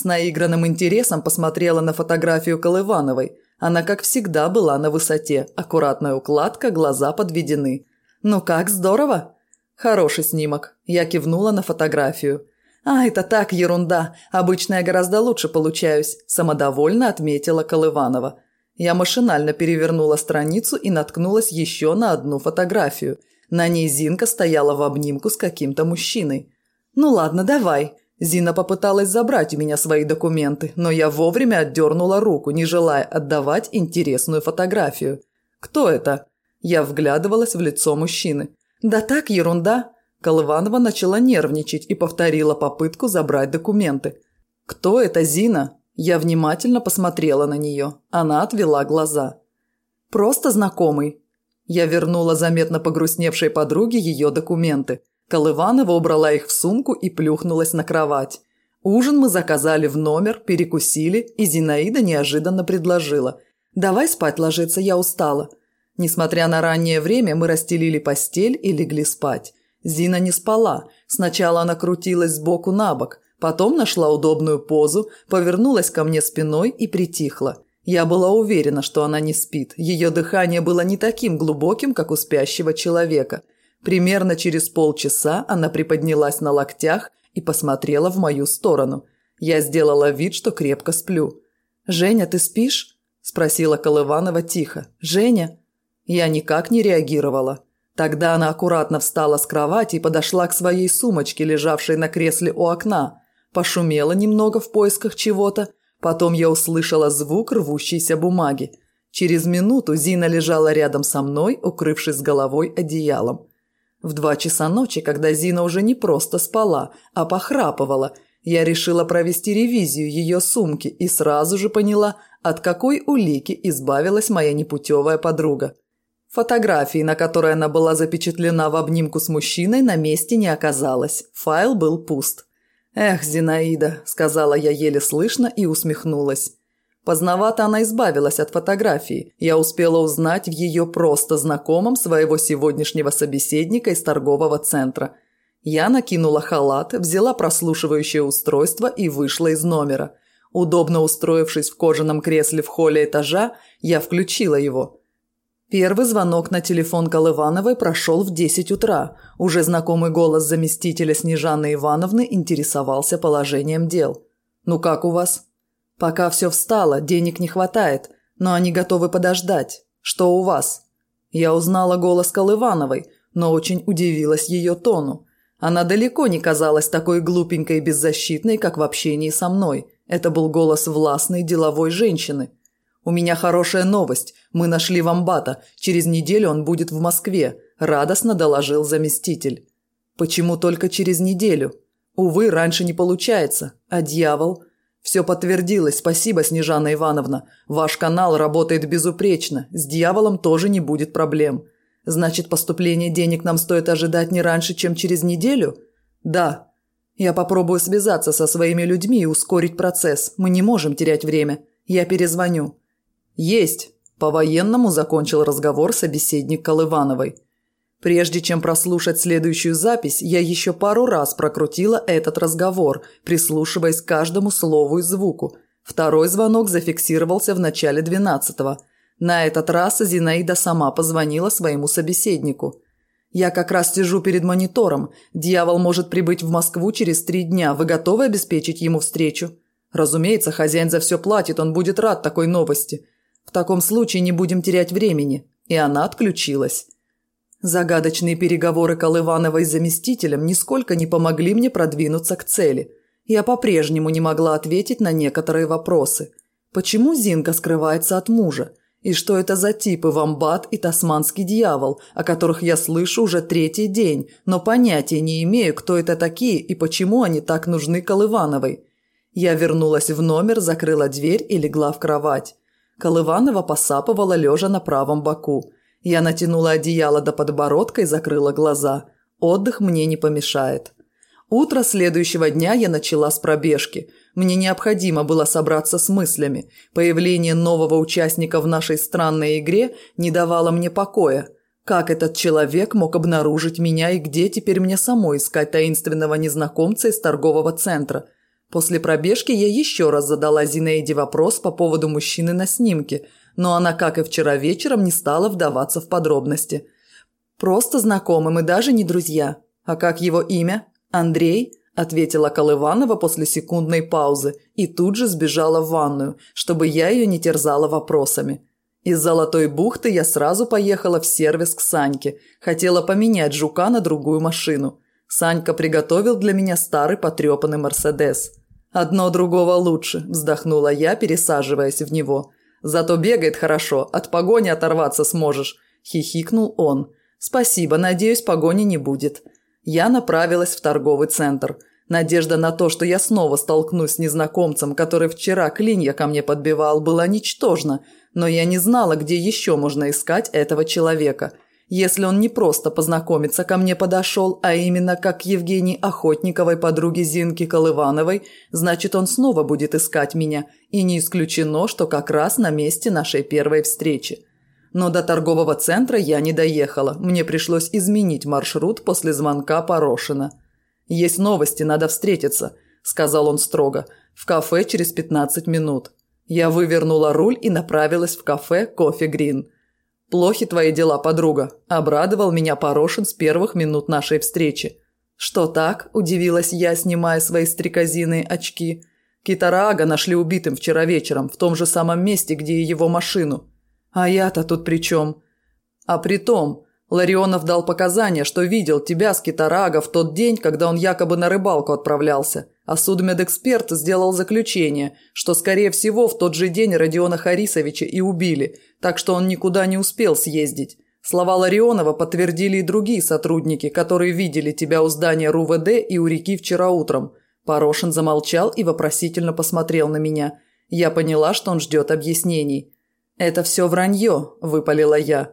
С наигранным интересом посмотрела на фотографию Колывановой. Она, как всегда, была на высоте. Аккуратная укладка, глаза подведены. «Ну как, здорово?» «Хороший снимок». Я кивнула на фотографию. «А, это так, ерунда. Обычно я гораздо лучше получаюсь», – самодовольно отметила Колыванова. Я машинально перевернула страницу и наткнулась еще на одну фотографию. На ней Зинка стояла в обнимку с каким-то мужчиной. «Ну ладно, давай». Зина попыталась забрать у меня свои документы, но я вовремя отдернула руку, не желая отдавать интересную фотографию. «Кто это?» Я вглядывалась в лицо мужчины. «Да так, ерунда». Колыванова начала нервничать и повторила попытку забрать документы. «Кто это Зина?» Я внимательно посмотрела на нее. Она отвела глаза. «Просто знакомый». Я вернула заметно погрустневшей подруге ее документы. Колыванова убрала их в сумку и плюхнулась на кровать. Ужин мы заказали в номер, перекусили, и Зинаида неожиданно предложила. «Давай спать ложиться, я устала». Несмотря на раннее время, мы расстелили постель и легли спать. Зина не спала. Сначала она крутилась сбоку на бок, Потом нашла удобную позу, повернулась ко мне спиной и притихла. Я была уверена, что она не спит. Ее дыхание было не таким глубоким, как у спящего человека. Примерно через полчаса она приподнялась на локтях и посмотрела в мою сторону. Я сделала вид, что крепко сплю. «Женя, ты спишь?» – спросила Колыванова тихо. «Женя?» Я никак не реагировала. Тогда она аккуратно встала с кровати и подошла к своей сумочке, лежавшей на кресле у окна пошумела немного в поисках чего-то, потом я услышала звук рвущейся бумаги. Через минуту Зина лежала рядом со мной, укрывшись головой одеялом. В два часа ночи, когда Зина уже не просто спала, а похрапывала, я решила провести ревизию ее сумки и сразу же поняла, от какой улики избавилась моя непутевая подруга. Фотографии, на которой она была запечатлена в обнимку с мужчиной, на месте не оказалось. Файл был пуст. «Эх, Зинаида», – сказала я еле слышно и усмехнулась. Поздновато она избавилась от фотографии. Я успела узнать в ее просто знакомом своего сегодняшнего собеседника из торгового центра. Я накинула халат, взяла прослушивающее устройство и вышла из номера. Удобно устроившись в кожаном кресле в холле этажа, я включила его – Первый звонок на телефон Колывановой прошел в 10 утра. Уже знакомый голос заместителя Снежаны Ивановны интересовался положением дел. «Ну как у вас?» «Пока все встало, денег не хватает, но они готовы подождать. Что у вас?» Я узнала голос Колывановой, но очень удивилась ее тону. Она далеко не казалась такой глупенькой и беззащитной, как в общении со мной. Это был голос властной деловой женщины – «У меня хорошая новость. Мы нашли вамбата. Через неделю он будет в Москве», – радостно доложил заместитель. «Почему только через неделю? Увы, раньше не получается. А дьявол?» «Все подтвердилось. Спасибо, Снежана Ивановна. Ваш канал работает безупречно. С дьяволом тоже не будет проблем. Значит, поступление денег нам стоит ожидать не раньше, чем через неделю?» «Да», я попробую связаться со своими людьми и ускорить процесс. Мы не можем терять время. Я перезвоню. «Есть!» – по-военному закончил разговор собеседник Колывановой. Прежде чем прослушать следующую запись, я еще пару раз прокрутила этот разговор, прислушиваясь к каждому слову и звуку. Второй звонок зафиксировался в начале двенадцатого. На этот раз Зинаида сама позвонила своему собеседнику. «Я как раз сижу перед монитором. Дьявол может прибыть в Москву через три дня. Вы готовы обеспечить ему встречу?» «Разумеется, хозяин за все платит, он будет рад такой новости. В таком случае не будем терять времени». И она отключилась. Загадочные переговоры Колывановой с заместителем нисколько не помогли мне продвинуться к цели. Я по-прежнему не могла ответить на некоторые вопросы. Почему Зинка скрывается от мужа? И что это за типы вамбат и тасманский дьявол, о которых я слышу уже третий день, но понятия не имею, кто это такие и почему они так нужны Колывановой? Я вернулась в номер, закрыла дверь и легла в кровать. Колыванова посапывала лежа на правом боку. Я натянула одеяло до подбородка и закрыла глаза. Отдых мне не помешает. Утро следующего дня я начала с пробежки. Мне необходимо было собраться с мыслями. Появление нового участника в нашей странной игре не давало мне покоя. Как этот человек мог обнаружить меня и где теперь мне самой искать таинственного незнакомца из торгового центра? После пробежки я еще раз задала Зинаиде вопрос по поводу мужчины на снимке, но она, как и вчера вечером, не стала вдаваться в подробности. «Просто знакомы, мы даже не друзья. А как его имя? Андрей?» – ответила Колыванова после секундной паузы и тут же сбежала в ванную, чтобы я ее не терзала вопросами. Из Золотой бухты я сразу поехала в сервис к Саньке. Хотела поменять жука на другую машину. Санька приготовил для меня старый потрепанный «Мерседес». «Одно другого лучше», – вздохнула я, пересаживаясь в него. «Зато бегает хорошо, от погони оторваться сможешь», – хихикнул он. «Спасибо, надеюсь, погони не будет». Я направилась в торговый центр. Надежда на то, что я снова столкнусь с незнакомцем, который вчера клинья ко мне подбивал, была ничтожна – но я не знала, где еще можно искать этого человека. Если он не просто познакомиться ко мне подошел, а именно как к Евгении Охотниковой, подруге Зинки Колывановой, значит, он снова будет искать меня, и не исключено, что как раз на месте нашей первой встречи. Но до торгового центра я не доехала, мне пришлось изменить маршрут после звонка Порошина. «Есть новости, надо встретиться», – сказал он строго, – «в кафе через 15 минут». Я вывернула руль и направилась в кафе «Кофе Грин». «Плохи твои дела, подруга», – обрадовал меня Порошин с первых минут нашей встречи. «Что так?» – удивилась я, снимая свои стрекозиные очки. Китараага нашли убитым вчера вечером, в том же самом месте, где и его машину. А я-то тут при чем? А при том, Ларионов дал показания, что видел тебя с Китарага в тот день, когда он якобы на рыбалку отправлялся. А судмедэксперт сделал заключение, что, скорее всего, в тот же день Родиона Харисовича и убили, так что он никуда не успел съездить. Слова Ларионова подтвердили и другие сотрудники, которые видели тебя у здания РУВД и у реки вчера утром. Порошин замолчал и вопросительно посмотрел на меня. Я поняла, что он ждет объяснений. «Это все вранье», – выпалила я.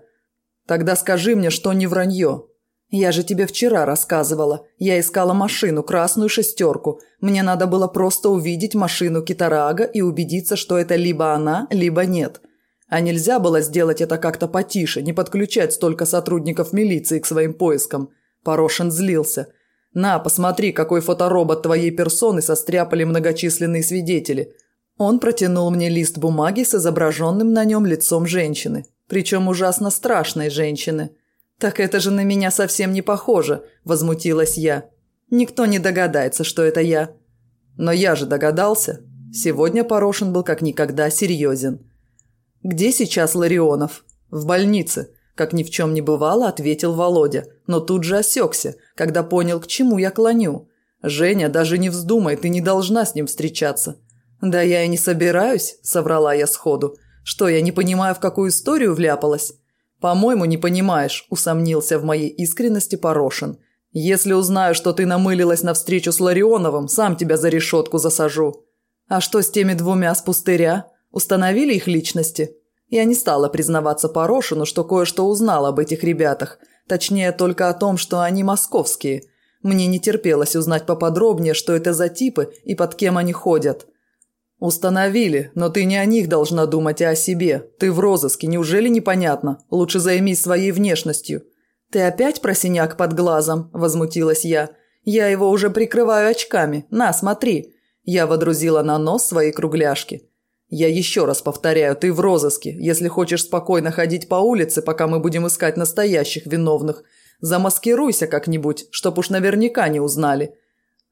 Тогда скажи мне, что не вранье. Я же тебе вчера рассказывала. Я искала машину, красную шестерку. Мне надо было просто увидеть машину Китарага и убедиться, что это либо она, либо нет. А нельзя было сделать это как-то потише, не подключать столько сотрудников милиции к своим поискам. Порошин злился. «На, посмотри, какой фоторобот твоей персоны состряпали многочисленные свидетели». Он протянул мне лист бумаги с изображенным на нем лицом женщины. Причем ужасно страшной женщины. «Так это же на меня совсем не похоже», – возмутилась я. «Никто не догадается, что это я». «Но я же догадался». Сегодня Порошин был как никогда серьезен. «Где сейчас Ларионов?» «В больнице», – как ни в чем не бывало, ответил Володя, но тут же осекся, когда понял, к чему я клоню. «Женя, даже не вздумай, ты не должна с ним встречаться». «Да я и не собираюсь», – соврала я сходу. Что, я не понимаю, в какую историю вляпалась? По-моему, не понимаешь, усомнился в моей искренности Порошин. Если узнаю, что ты намылилась на встречу с Ларионовым, сам тебя за решетку засажу. А что с теми двумя с пустыря? Установили их личности? Я не стала признаваться Порошину, что кое-что узнала об этих ребятах. Точнее, только о том, что они московские. Мне не терпелось узнать поподробнее, что это за типы и под кем они ходят. «Установили, но ты не о них должна думать, а о себе. Ты в розыске, неужели непонятно? Лучше займись своей внешностью». «Ты опять про синяк под глазом?» – возмутилась я. «Я его уже прикрываю очками. На, смотри». Я водрузила на нос свои кругляшки. «Я еще раз повторяю, ты в розыске. Если хочешь спокойно ходить по улице, пока мы будем искать настоящих виновных, замаскируйся как-нибудь, чтоб уж наверняка не узнали».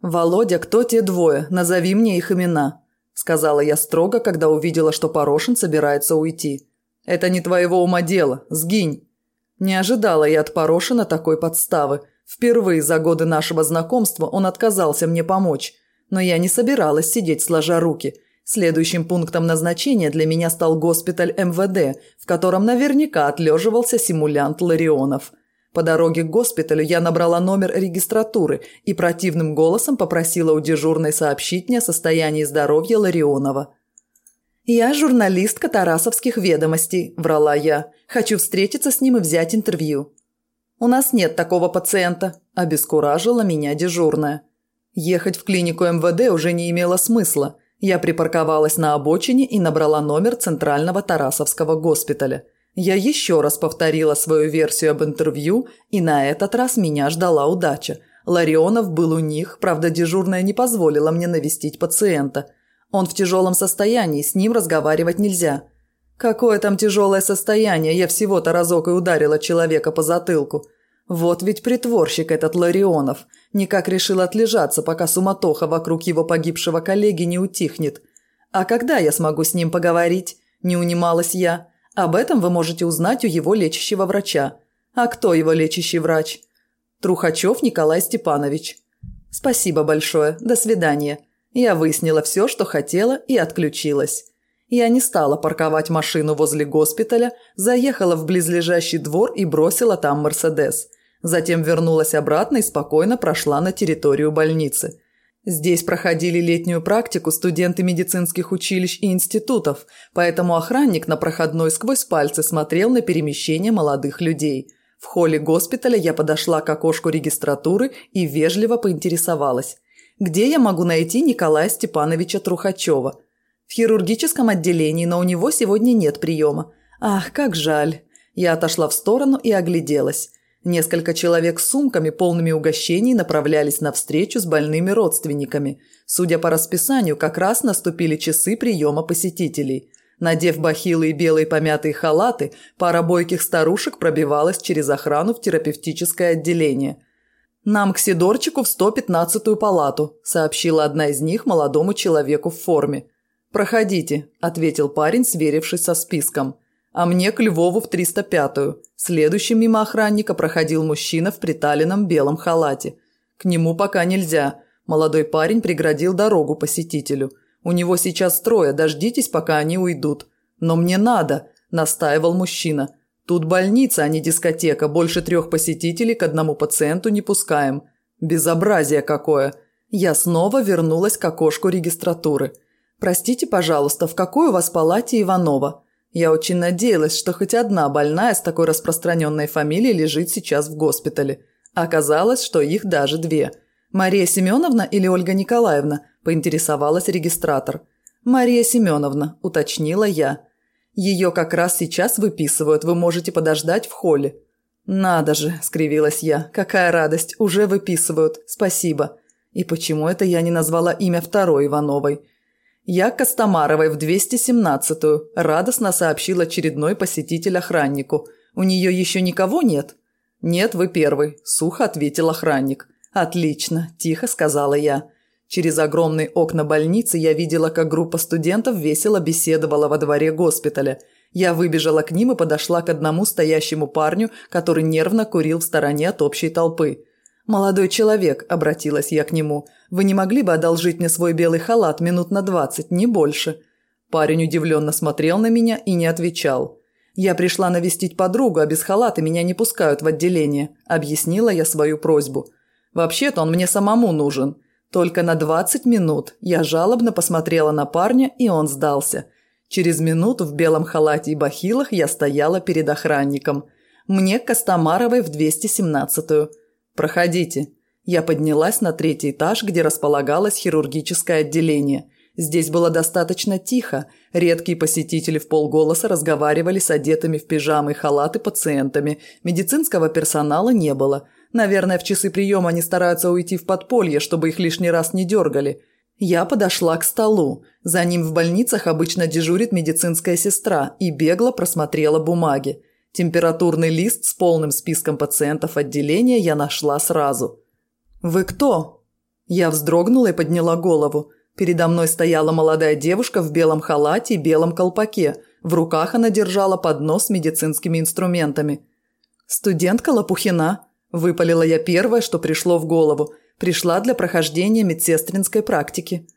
«Володя, кто те двое? Назови мне их имена» сказала я строго, когда увидела, что Порошин собирается уйти. «Это не твоего ума дело. Сгинь!» Не ожидала я от Порошина такой подставы. Впервые за годы нашего знакомства он отказался мне помочь. Но я не собиралась сидеть сложа руки. Следующим пунктом назначения для меня стал госпиталь МВД, в котором наверняка отлеживался симулянт Ларионов – по дороге к госпиталю я набрала номер регистратуры и противным голосом попросила у дежурной сообщить мне о состоянии здоровья Ларионова. «Я журналистка Тарасовских ведомостей», – врала я. «Хочу встретиться с ним и взять интервью». «У нас нет такого пациента», – обескуражила меня дежурная. Ехать в клинику МВД уже не имело смысла. Я припарковалась на обочине и набрала номер Центрального Тарасовского госпиталя – я еще раз повторила свою версию об интервью, и на этот раз меня ждала удача. Ларионов был у них, правда, дежурная не позволила мне навестить пациента. Он в тяжелом состоянии, с ним разговаривать нельзя. Какое там тяжелое состояние, я всего-то разок и ударила человека по затылку. Вот ведь притворщик этот Ларионов. Никак решил отлежаться, пока суматоха вокруг его погибшего коллеги не утихнет. А когда я смогу с ним поговорить? Не унималась я. Об этом вы можете узнать у его лечащего врача. А кто его лечащий врач? Трухачев Николай Степанович. Спасибо большое. До свидания. Я выяснила все, что хотела и отключилась. Я не стала парковать машину возле госпиталя, заехала в близлежащий двор и бросила там «Мерседес». Затем вернулась обратно и спокойно прошла на территорию больницы. Здесь проходили летнюю практику студенты медицинских училищ и институтов, поэтому охранник на проходной сквозь пальцы смотрел на перемещение молодых людей. В холле госпиталя я подошла к окошку регистратуры и вежливо поинтересовалась. Где я могу найти Николая Степановича Трухачева? В хирургическом отделении, но у него сегодня нет приема. Ах, как жаль. Я отошла в сторону и огляделась. Несколько человек с сумками, полными угощений, направлялись на встречу с больными родственниками. Судя по расписанию, как раз наступили часы приема посетителей. Надев бахилы и белые помятые халаты, пара бойких старушек пробивалась через охрану в терапевтическое отделение. «Нам к Сидорчику в 115-ю палату», – сообщила одна из них молодому человеку в форме. «Проходите», – ответил парень, сверившись со списком а мне к Львову в 305-ю. Следующим мимо охранника проходил мужчина в приталенном белом халате. К нему пока нельзя. Молодой парень преградил дорогу посетителю. У него сейчас трое, дождитесь, пока они уйдут. Но мне надо, настаивал мужчина. Тут больница, а не дискотека. Больше трех посетителей к одному пациенту не пускаем. Безобразие какое. Я снова вернулась к окошку регистратуры. Простите, пожалуйста, в какой у вас палате Иванова? Я очень надеялась, что хоть одна больная с такой распространенной фамилией лежит сейчас в госпитале. Оказалось, что их даже две. «Мария Семеновна или Ольга Николаевна?» – поинтересовалась регистратор. «Мария Семеновна», – уточнила я. «Ее как раз сейчас выписывают, вы можете подождать в холле». «Надо же», – скривилась я, – «какая радость, уже выписывают, спасибо». И почему это я не назвала имя второй Ивановой? «Я Костомаровой в 217-ю», – радостно сообщил очередной посетитель охраннику. «У нее еще никого нет?» «Нет, вы первый», – сухо ответил охранник. «Отлично», – тихо сказала я. Через огромные окна больницы я видела, как группа студентов весело беседовала во дворе госпиталя. Я выбежала к ним и подошла к одному стоящему парню, который нервно курил в стороне от общей толпы. «Молодой человек», – обратилась я к нему, – «вы не могли бы одолжить мне свой белый халат минут на двадцать, не больше?» Парень удивленно смотрел на меня и не отвечал. «Я пришла навестить подругу, а без халата меня не пускают в отделение», – объяснила я свою просьбу. «Вообще-то он мне самому нужен. Только на двадцать минут». Я жалобно посмотрела на парня, и он сдался. Через минуту в белом халате и бахилах я стояла перед охранником. Мне к Костомаровой в 217-ю. «Проходите». Я поднялась на третий этаж, где располагалось хирургическое отделение. Здесь было достаточно тихо. Редкие посетители в полголоса разговаривали с одетыми в пижамы и халаты пациентами. Медицинского персонала не было. Наверное, в часы приема они стараются уйти в подполье, чтобы их лишний раз не дергали. Я подошла к столу. За ним в больницах обычно дежурит медицинская сестра и бегло просмотрела бумаги. Температурный лист с полным списком пациентов отделения я нашла сразу. «Вы кто?» Я вздрогнула и подняла голову. Передо мной стояла молодая девушка в белом халате и белом колпаке. В руках она держала поднос с медицинскими инструментами. «Студентка Лопухина», – выпалила я первое, что пришло в голову. Пришла для прохождения медсестринской практики.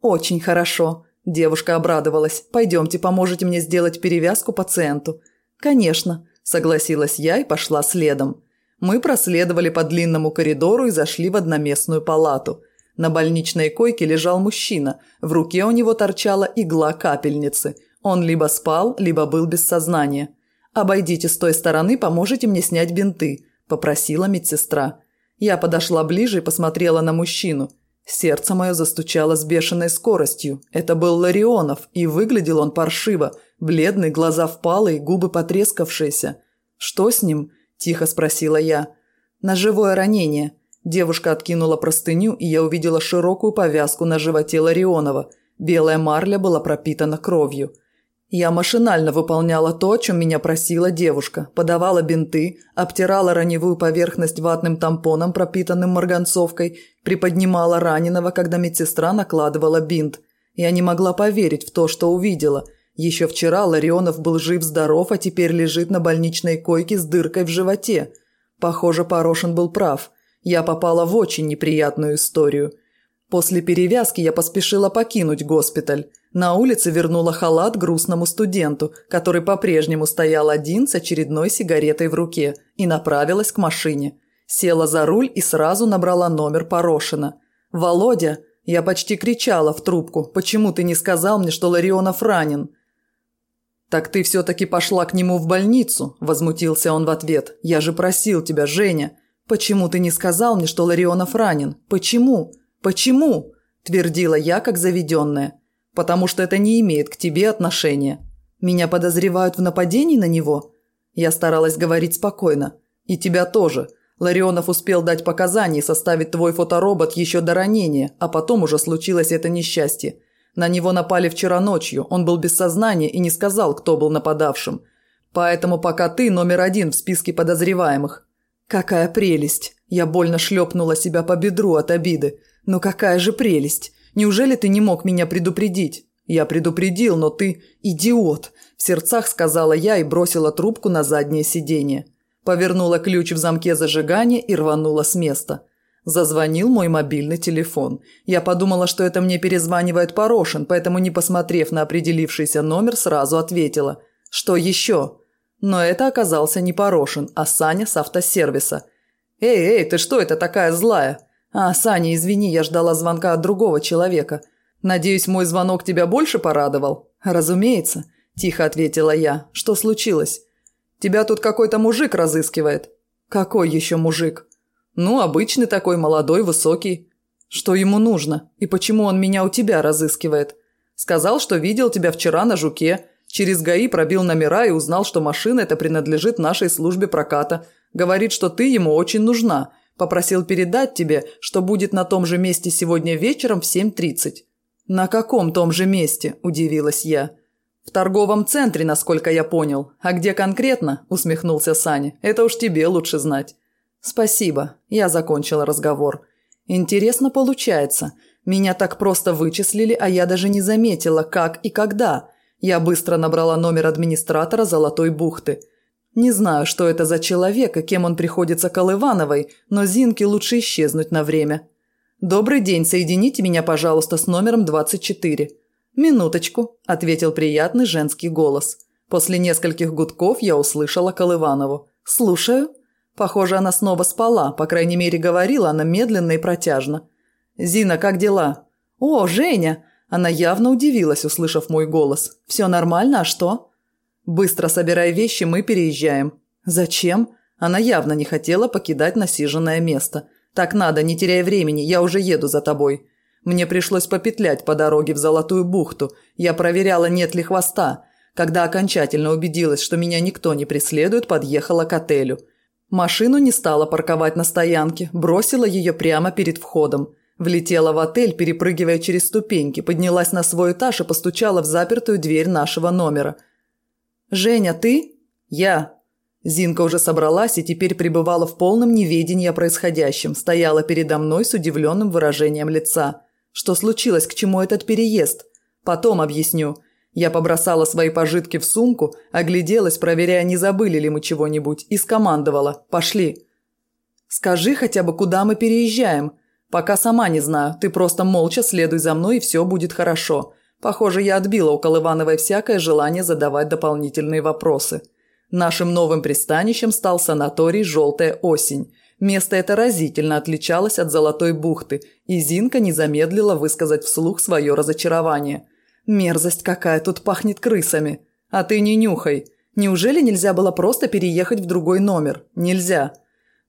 «Очень хорошо», – девушка обрадовалась. «Пойдемте, поможете мне сделать перевязку пациенту». «Конечно», – согласилась я и пошла следом. Мы проследовали по длинному коридору и зашли в одноместную палату. На больничной койке лежал мужчина, в руке у него торчала игла капельницы. Он либо спал, либо был без сознания. «Обойдите с той стороны, поможете мне снять бинты», – попросила медсестра. Я подошла ближе и посмотрела на мужчину. Сердце мое застучало с бешеной скоростью. Это был Ларионов, и выглядел он паршиво. Бледный, глаза впалые, губы потрескавшиеся. «Что с ним?» – тихо спросила я. «Ножевое ранение». Девушка откинула простыню, и я увидела широкую повязку на животе Ларионова. Белая марля была пропитана кровью. Я машинально выполняла то, о чем меня просила девушка. Подавала бинты, обтирала раневую поверхность ватным тампоном, пропитанным марганцовкой, приподнимала раненого, когда медсестра накладывала бинт. Я не могла поверить в то, что увидела. Еще вчера Ларионов был жив-здоров, а теперь лежит на больничной койке с дыркой в животе. Похоже, Порошин был прав. Я попала в очень неприятную историю. После перевязки я поспешила покинуть госпиталь. На улице вернула халат грустному студенту, который по-прежнему стоял один с очередной сигаретой в руке, и направилась к машине. Села за руль и сразу набрала номер Порошина. «Володя!» Я почти кричала в трубку. «Почему ты не сказал мне, что Ларионов ранен?» «Так ты все-таки пошла к нему в больницу?» – возмутился он в ответ. «Я же просил тебя, Женя. Почему ты не сказал мне, что Ларионов ранен? Почему? Почему?» – твердила я, как заведенная. «Потому что это не имеет к тебе отношения. Меня подозревают в нападении на него?» Я старалась говорить спокойно. «И тебя тоже. Ларионов успел дать показания и составить твой фоторобот еще до ранения, а потом уже случилось это несчастье. На него напали вчера ночью, он был без сознания и не сказал, кто был нападавшим. Поэтому пока ты номер один в списке подозреваемых. Какая прелесть! Я больно шлепнула себя по бедру от обиды. Ну какая же прелесть! Неужели ты не мог меня предупредить? Я предупредил, но ты идиот, в сердцах сказала я и бросила трубку на заднее сиденье. Повернула ключ в замке зажигания и рванула с места. Зазвонил мой мобильный телефон. Я подумала, что это мне перезванивает Порошин, поэтому, не посмотрев на определившийся номер, сразу ответила. «Что еще?» Но это оказался не Порошин, а Саня с автосервиса. «Эй, эй, ты что это такая злая?» «А, Саня, извини, я ждала звонка от другого человека. Надеюсь, мой звонок тебя больше порадовал?» «Разумеется», – тихо ответила я. «Что случилось?» «Тебя тут какой-то мужик разыскивает». «Какой еще мужик?» «Ну, обычный такой, молодой, высокий». «Что ему нужно? И почему он меня у тебя разыскивает?» «Сказал, что видел тебя вчера на Жуке. Через ГАИ пробил номера и узнал, что машина эта принадлежит нашей службе проката. Говорит, что ты ему очень нужна. Попросил передать тебе, что будет на том же месте сегодня вечером в 7.30». «На каком том же месте?» – удивилась я. «В торговом центре, насколько я понял. А где конкретно?» – усмехнулся Саня. «Это уж тебе лучше знать». «Спасибо. Я закончила разговор. Интересно получается. Меня так просто вычислили, а я даже не заметила, как и когда. Я быстро набрала номер администратора Золотой бухты. Не знаю, что это за человек и кем он приходится Колывановой, но Зинке лучше исчезнуть на время. «Добрый день, соедините меня, пожалуйста, с номером 24». «Минуточку», – ответил приятный женский голос. После нескольких гудков я услышала Колыванову. «Слушаю». Похоже, она снова спала, по крайней мере, говорила она медленно и протяжно. «Зина, как дела?» «О, Женя!» Она явно удивилась, услышав мой голос. «Все нормально, а что?» «Быстро собирай вещи, мы переезжаем». «Зачем?» Она явно не хотела покидать насиженное место. «Так надо, не теряй времени, я уже еду за тобой». Мне пришлось попетлять по дороге в Золотую бухту. Я проверяла, нет ли хвоста. Когда окончательно убедилась, что меня никто не преследует, подъехала к отелю. Машину не стала парковать на стоянке, бросила ее прямо перед входом. Влетела в отель, перепрыгивая через ступеньки, поднялась на свой этаж и постучала в запертую дверь нашего номера. «Женя, ты?» «Я». Зинка уже собралась и теперь пребывала в полном неведении о происходящем, стояла передо мной с удивленным выражением лица. «Что случилось? К чему этот переезд?» «Потом объясню». Я побросала свои пожитки в сумку, огляделась, проверяя, не забыли ли мы чего-нибудь, и скомандовала «Пошли». «Скажи хотя бы, куда мы переезжаем?» «Пока сама не знаю. Ты просто молча следуй за мной, и все будет хорошо. Похоже, я отбила у Колывановой всякое желание задавать дополнительные вопросы. Нашим новым пристанищем стал санаторий «Желтая осень». Место это разительно отличалось от Золотой бухты, и Зинка не замедлила высказать вслух свое разочарование. «Мерзость какая, тут пахнет крысами. А ты не нюхай. Неужели нельзя было просто переехать в другой номер? Нельзя.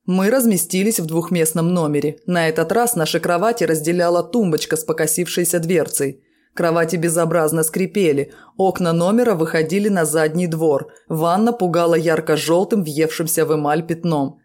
Мы разместились в двухместном номере. На этот раз наши кровати разделяла тумбочка с покосившейся дверцей. Кровати безобразно скрипели, окна номера выходили на задний двор, ванна пугала ярко-желтым въевшимся в эмаль пятном.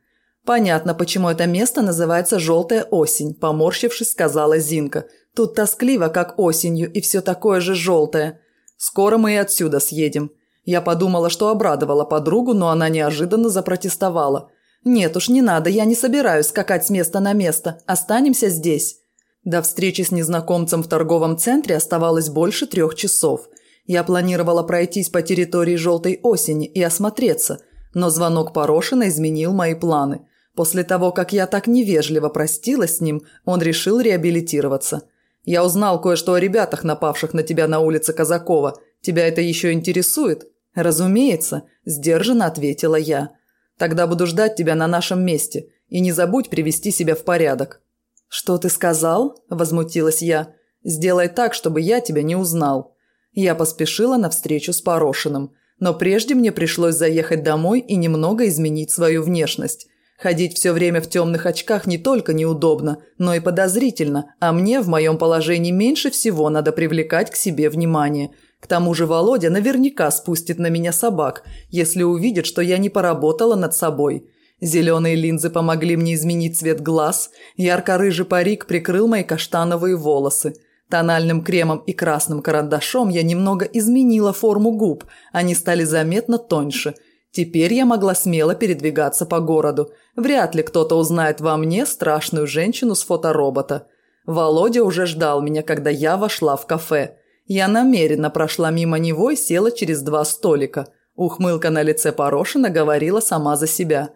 «Понятно, почему это место называется «желтая осень», – поморщившись, сказала Зинка. «Тут тоскливо, как осенью, и все такое же желтое. Скоро мы и отсюда съедем». Я подумала, что обрадовала подругу, но она неожиданно запротестовала. «Нет уж, не надо, я не собираюсь скакать с места на место. Останемся здесь». До встречи с незнакомцем в торговом центре оставалось больше трех часов. Я планировала пройтись по территории «желтой осени» и осмотреться, но звонок Порошина изменил мои планы. После того, как я так невежливо простилась с ним, он решил реабилитироваться. «Я узнал кое-что о ребятах, напавших на тебя на улице Казакова. Тебя это еще интересует?» «Разумеется», – сдержанно ответила я. «Тогда буду ждать тебя на нашем месте. И не забудь привести себя в порядок». «Что ты сказал?» – возмутилась я. «Сделай так, чтобы я тебя не узнал». Я поспешила на встречу с Порошиным. Но прежде мне пришлось заехать домой и немного изменить свою внешность. Ходить все время в темных очках не только неудобно, но и подозрительно, а мне в моем положении меньше всего надо привлекать к себе внимание – к тому же Володя наверняка спустит на меня собак, если увидит, что я не поработала над собой. Зеленые линзы помогли мне изменить цвет глаз, ярко-рыжий парик прикрыл мои каштановые волосы. Тональным кремом и красным карандашом я немного изменила форму губ, они стали заметно тоньше. Теперь я могла смело передвигаться по городу. Вряд ли кто-то узнает во мне страшную женщину с фоторобота. Володя уже ждал меня, когда я вошла в кафе. Я намеренно прошла мимо него и села через два столика. Ухмылка на лице Порошина говорила сама за себя.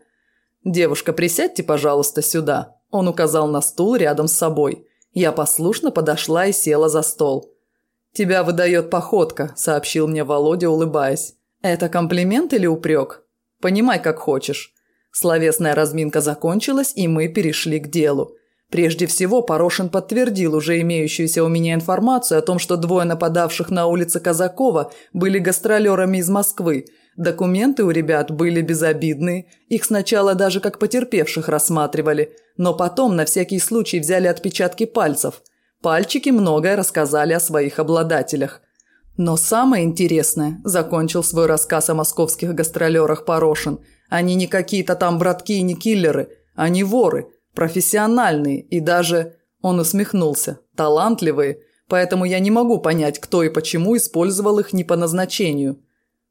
«Девушка, присядьте, пожалуйста, сюда». Он указал на стул рядом с собой. Я послушно подошла и села за стол. «Тебя выдает походка», – сообщил мне Володя, улыбаясь. «Это комплимент или упрек? Понимай, как хочешь». Словесная разминка закончилась, и мы перешли к делу. Прежде всего, Порошин подтвердил уже имеющуюся у меня информацию о том, что двое нападавших на улице Казакова были гастролерами из Москвы. Документы у ребят были безобидные, их сначала даже как потерпевших рассматривали, но потом на всякий случай взяли отпечатки пальцев. Пальчики многое рассказали о своих обладателях. Но самое интересное, закончил свой рассказ о московских гастролерах Порошин, они не какие-то там братки и не киллеры, они воры – профессиональные и даже, он усмехнулся, талантливые, поэтому я не могу понять, кто и почему использовал их не по назначению.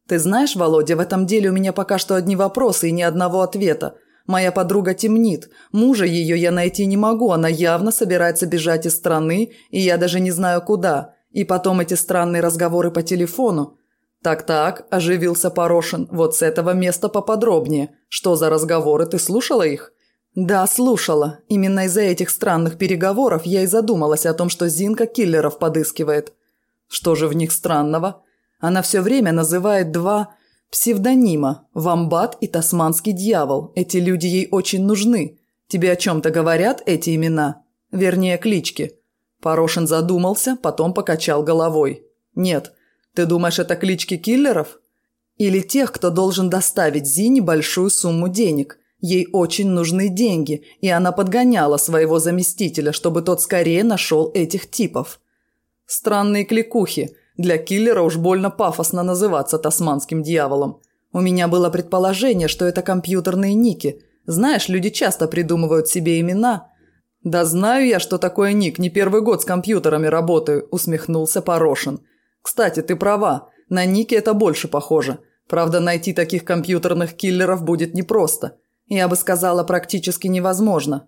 Ты знаешь, Володя, в этом деле у меня пока что одни вопросы и ни одного ответа. Моя подруга темнит, мужа ее я найти не могу, она явно собирается бежать из страны, и я даже не знаю куда. И потом эти странные разговоры по телефону. «Так-так», – оживился Порошин, – «вот с этого места поподробнее. Что за разговоры, ты слушала их?» Да, слушала. Именно из-за этих странных переговоров я и задумалась о том, что Зинка киллеров подыскивает. Что же в них странного? Она все время называет два псевдонима – Вамбат и Тасманский дьявол. Эти люди ей очень нужны. Тебе о чем-то говорят эти имена? Вернее, клички. Порошин задумался, потом покачал головой. Нет. Ты думаешь, это клички киллеров? Или тех, кто должен доставить Зине большую сумму денег – Ей очень нужны деньги, и она подгоняла своего заместителя, чтобы тот скорее нашел этих типов. Странные кликухи. Для киллера уж больно пафосно называться тасманским дьяволом. У меня было предположение, что это компьютерные ники. Знаешь, люди часто придумывают себе имена. «Да знаю я, что такое ник, не первый год с компьютерами работаю», – усмехнулся Порошин. «Кстати, ты права, на ники это больше похоже. Правда, найти таких компьютерных киллеров будет непросто. Я бы сказала, практически невозможно.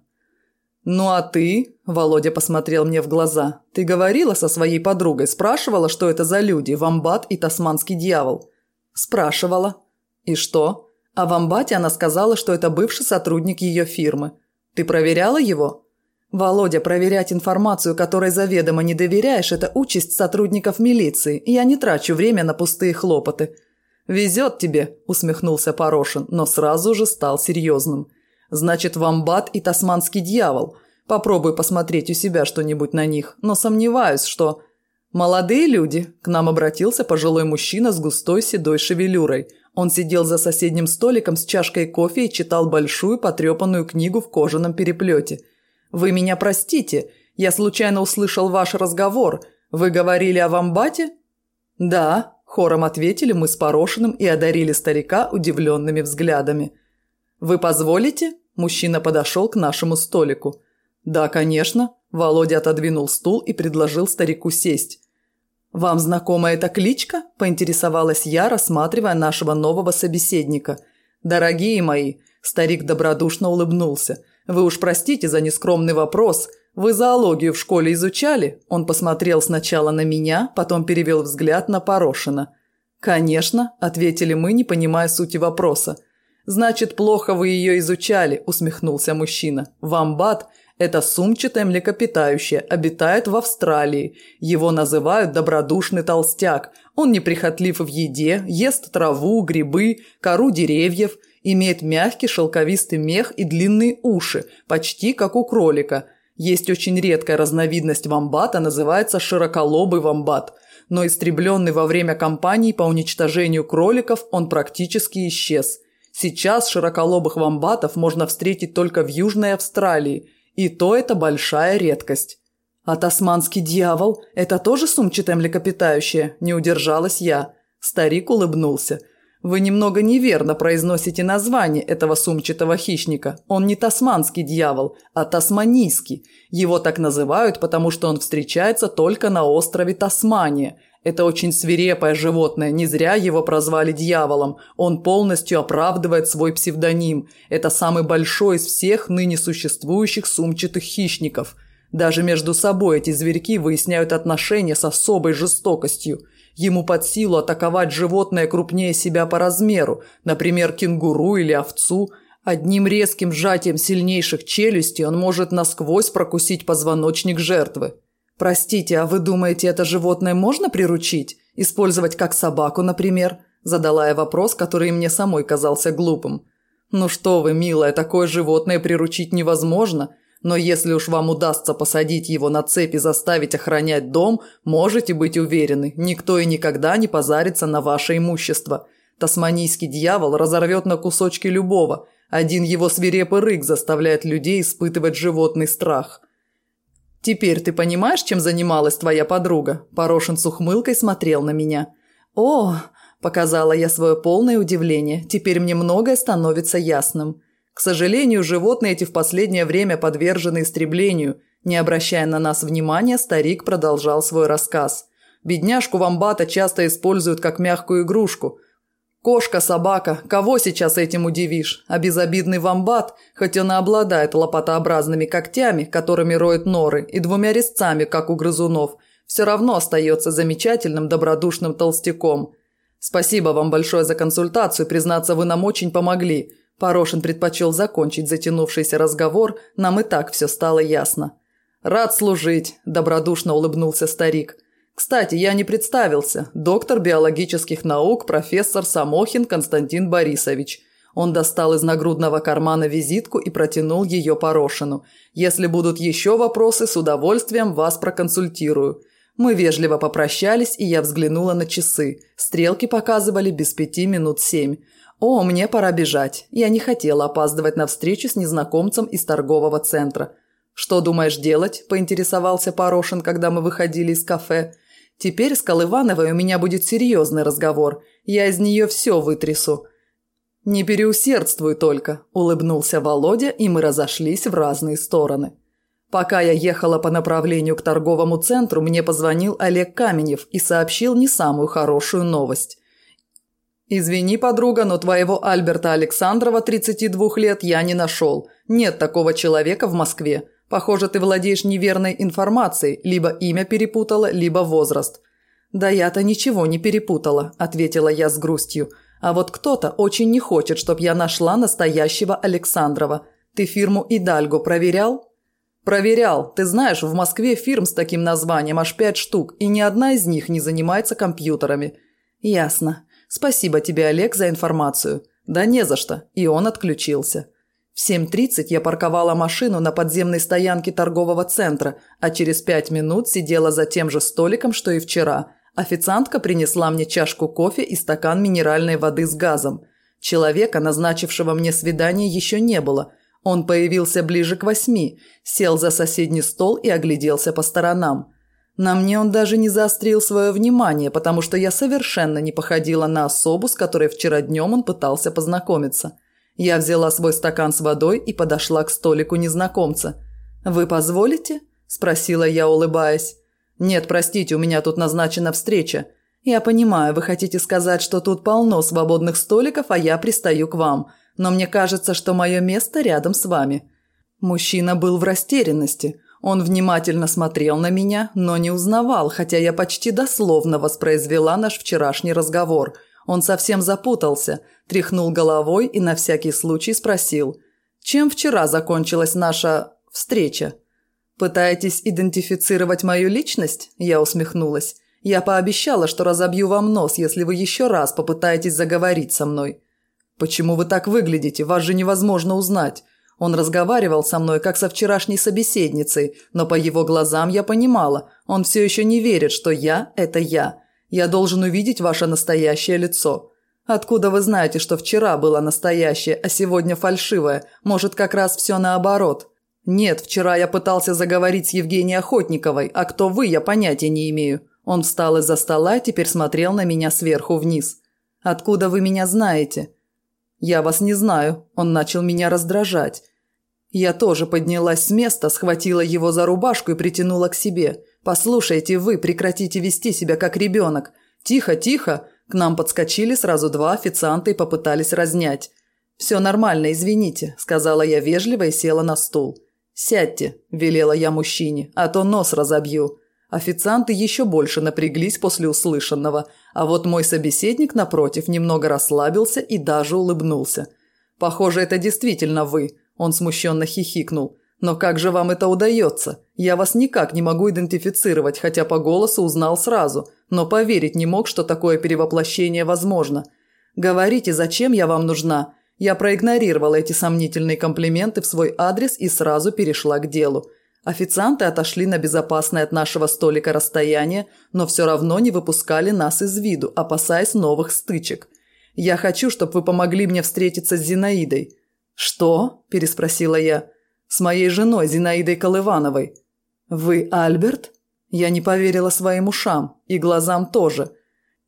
«Ну а ты?» – Володя посмотрел мне в глаза. «Ты говорила со своей подругой, спрашивала, что это за люди, вамбат и тасманский дьявол?» «Спрашивала». «И что?» А в Амбате она сказала, что это бывший сотрудник ее фирмы. «Ты проверяла его?» «Володя, проверять информацию, которой заведомо не доверяешь, это участь сотрудников милиции. Я не трачу время на пустые хлопоты. «Везет тебе», – усмехнулся Порошин, но сразу же стал серьезным. «Значит, вамбат и тасманский дьявол. Попробуй посмотреть у себя что-нибудь на них, но сомневаюсь, что...» «Молодые люди», – к нам обратился пожилой мужчина с густой седой шевелюрой. Он сидел за соседним столиком с чашкой кофе и читал большую потрепанную книгу в кожаном переплете. «Вы меня простите, я случайно услышал ваш разговор. Вы говорили о вамбате?» «Да», Хором ответили мы с Порошиным и одарили старика удивленными взглядами. «Вы позволите?» Мужчина подошел к нашему столику. «Да, конечно». Володя отодвинул стул и предложил старику сесть. «Вам знакома эта кличка?» – поинтересовалась я, рассматривая нашего нового собеседника. «Дорогие мои!» – старик добродушно улыбнулся. «Вы уж простите за нескромный вопрос. Вы зоологию в школе изучали?» Он посмотрел сначала на меня, потом перевел взгляд на Порошина. «Конечно», – ответили мы, не понимая сути вопроса. «Значит, плохо вы ее изучали», – усмехнулся мужчина. «Вамбат – это сумчатое млекопитающее, обитает в Австралии. Его называют добродушный толстяк. Он неприхотлив в еде, ест траву, грибы, кору деревьев, имеет мягкий шелковистый мех и длинные уши, почти как у кролика. Есть очень редкая разновидность вамбата, называется широколобый вамбат. Но истребленный во время кампаний по уничтожению кроликов он практически исчез – Сейчас широколобых вамбатов можно встретить только в Южной Австралии, и то это большая редкость. А тасманский дьявол – это тоже сумчатое млекопитающее? Не удержалась я. Старик улыбнулся. Вы немного неверно произносите название этого сумчатого хищника. Он не тасманский дьявол, а тасманийский. Его так называют, потому что он встречается только на острове Тасмания – это очень свирепое животное, не зря его прозвали дьяволом. Он полностью оправдывает свой псевдоним. Это самый большой из всех ныне существующих сумчатых хищников. Даже между собой эти зверьки выясняют отношения с особой жестокостью. Ему под силу атаковать животное крупнее себя по размеру, например, кенгуру или овцу. Одним резким сжатием сильнейших челюстей он может насквозь прокусить позвоночник жертвы. «Простите, а вы думаете, это животное можно приручить? Использовать как собаку, например?» Задала я вопрос, который мне самой казался глупым. «Ну что вы, милая, такое животное приручить невозможно. Но если уж вам удастся посадить его на цепь и заставить охранять дом, можете быть уверены, никто и никогда не позарится на ваше имущество. Тасманийский дьявол разорвет на кусочки любого. Один его свирепый рык заставляет людей испытывать животный страх». «Теперь ты понимаешь, чем занималась твоя подруга?» Порошин с ухмылкой смотрел на меня. «О!» – показала я свое полное удивление. «Теперь мне многое становится ясным. К сожалению, животные эти в последнее время подвержены истреблению. Не обращая на нас внимания, старик продолжал свой рассказ. Бедняжку вамбата часто используют как мягкую игрушку – Кошка, собака, кого сейчас этим удивишь? А безобидный вамбат, хоть он и обладает лопатообразными когтями, которыми роют норы, и двумя резцами, как у грызунов, все равно остается замечательным добродушным толстяком. Спасибо вам большое за консультацию, признаться, вы нам очень помогли. Порошин предпочел закончить затянувшийся разговор, нам и так все стало ясно. «Рад служить», – добродушно улыбнулся старик. Кстати, я не представился. Доктор биологических наук, профессор Самохин Константин Борисович. Он достал из нагрудного кармана визитку и протянул ее Порошину. Если будут еще вопросы, с удовольствием вас проконсультирую. Мы вежливо попрощались, и я взглянула на часы. Стрелки показывали без пяти минут семь. О, мне пора бежать. Я не хотела опаздывать на встречу с незнакомцем из торгового центра. «Что думаешь делать?» – поинтересовался Порошин, когда мы выходили из кафе. Теперь с Колывановой у меня будет серьезный разговор. Я из нее все вытрясу». «Не переусердствуй только», – улыбнулся Володя, и мы разошлись в разные стороны. Пока я ехала по направлению к торговому центру, мне позвонил Олег Каменев и сообщил не самую хорошую новость. «Извини, подруга, но твоего Альберта Александрова, 32 лет, я не нашел. Нет такого человека в Москве. Похоже, ты владеешь неверной информацией, либо имя перепутала, либо возраст». «Да я-то ничего не перепутала», – ответила я с грустью. «А вот кто-то очень не хочет, чтобы я нашла настоящего Александрова. Ты фирму «Идальго» проверял?» «Проверял. Ты знаешь, в Москве фирм с таким названием аж пять штук, и ни одна из них не занимается компьютерами». «Ясно. Спасибо тебе, Олег, за информацию». «Да не за что». И он отключился. В 7.30 я парковала машину на подземной стоянке торгового центра, а через пять минут сидела за тем же столиком, что и вчера. Официантка принесла мне чашку кофе и стакан минеральной воды с газом. Человека, назначившего мне свидание, еще не было. Он появился ближе к восьми, сел за соседний стол и огляделся по сторонам. На мне он даже не заострил свое внимание, потому что я совершенно не походила на особу, с которой вчера днем он пытался познакомиться. Я взяла свой стакан с водой и подошла к столику незнакомца. «Вы позволите?» – спросила я, улыбаясь. «Нет, простите, у меня тут назначена встреча. Я понимаю, вы хотите сказать, что тут полно свободных столиков, а я пристаю к вам. Но мне кажется, что мое место рядом с вами». Мужчина был в растерянности. Он внимательно смотрел на меня, но не узнавал, хотя я почти дословно воспроизвела наш вчерашний разговор – он совсем запутался, тряхнул головой и на всякий случай спросил, «Чем вчера закончилась наша встреча?» «Пытаетесь идентифицировать мою личность?» Я усмехнулась. «Я пообещала, что разобью вам нос, если вы еще раз попытаетесь заговорить со мной». «Почему вы так выглядите? Вас же невозможно узнать». Он разговаривал со мной, как со вчерашней собеседницей, но по его глазам я понимала, он все еще не верит, что я – это я. Я должен увидеть ваше настоящее лицо. Откуда вы знаете, что вчера было настоящее, а сегодня фальшивое? Может, как раз все наоборот? Нет, вчера я пытался заговорить с Евгенией Охотниковой, а кто вы, я понятия не имею. Он встал из-за стола и теперь смотрел на меня сверху вниз. Откуда вы меня знаете? Я вас не знаю. Он начал меня раздражать. Я тоже поднялась с места, схватила его за рубашку и притянула к себе. «Послушайте, вы прекратите вести себя как ребенок. Тихо, тихо!» К нам подскочили сразу два официанта и попытались разнять. «Все нормально, извините», – сказала я вежливо и села на стул. «Сядьте», – велела я мужчине, – «а то нос разобью». Официанты еще больше напряглись после услышанного, а вот мой собеседник, напротив, немного расслабился и даже улыбнулся. «Похоже, это действительно вы», – он смущенно хихикнул. «Но как же вам это удается? Я вас никак не могу идентифицировать, хотя по голосу узнал сразу, но поверить не мог, что такое перевоплощение возможно. Говорите, зачем я вам нужна?» Я проигнорировала эти сомнительные комплименты в свой адрес и сразу перешла к делу. Официанты отошли на безопасное от нашего столика расстояние, но все равно не выпускали нас из виду, опасаясь новых стычек. «Я хочу, чтобы вы помогли мне встретиться с Зинаидой». «Что?» – переспросила я с моей женой Зинаидой Колывановой. Вы Альберт? Я не поверила своим ушам и глазам тоже.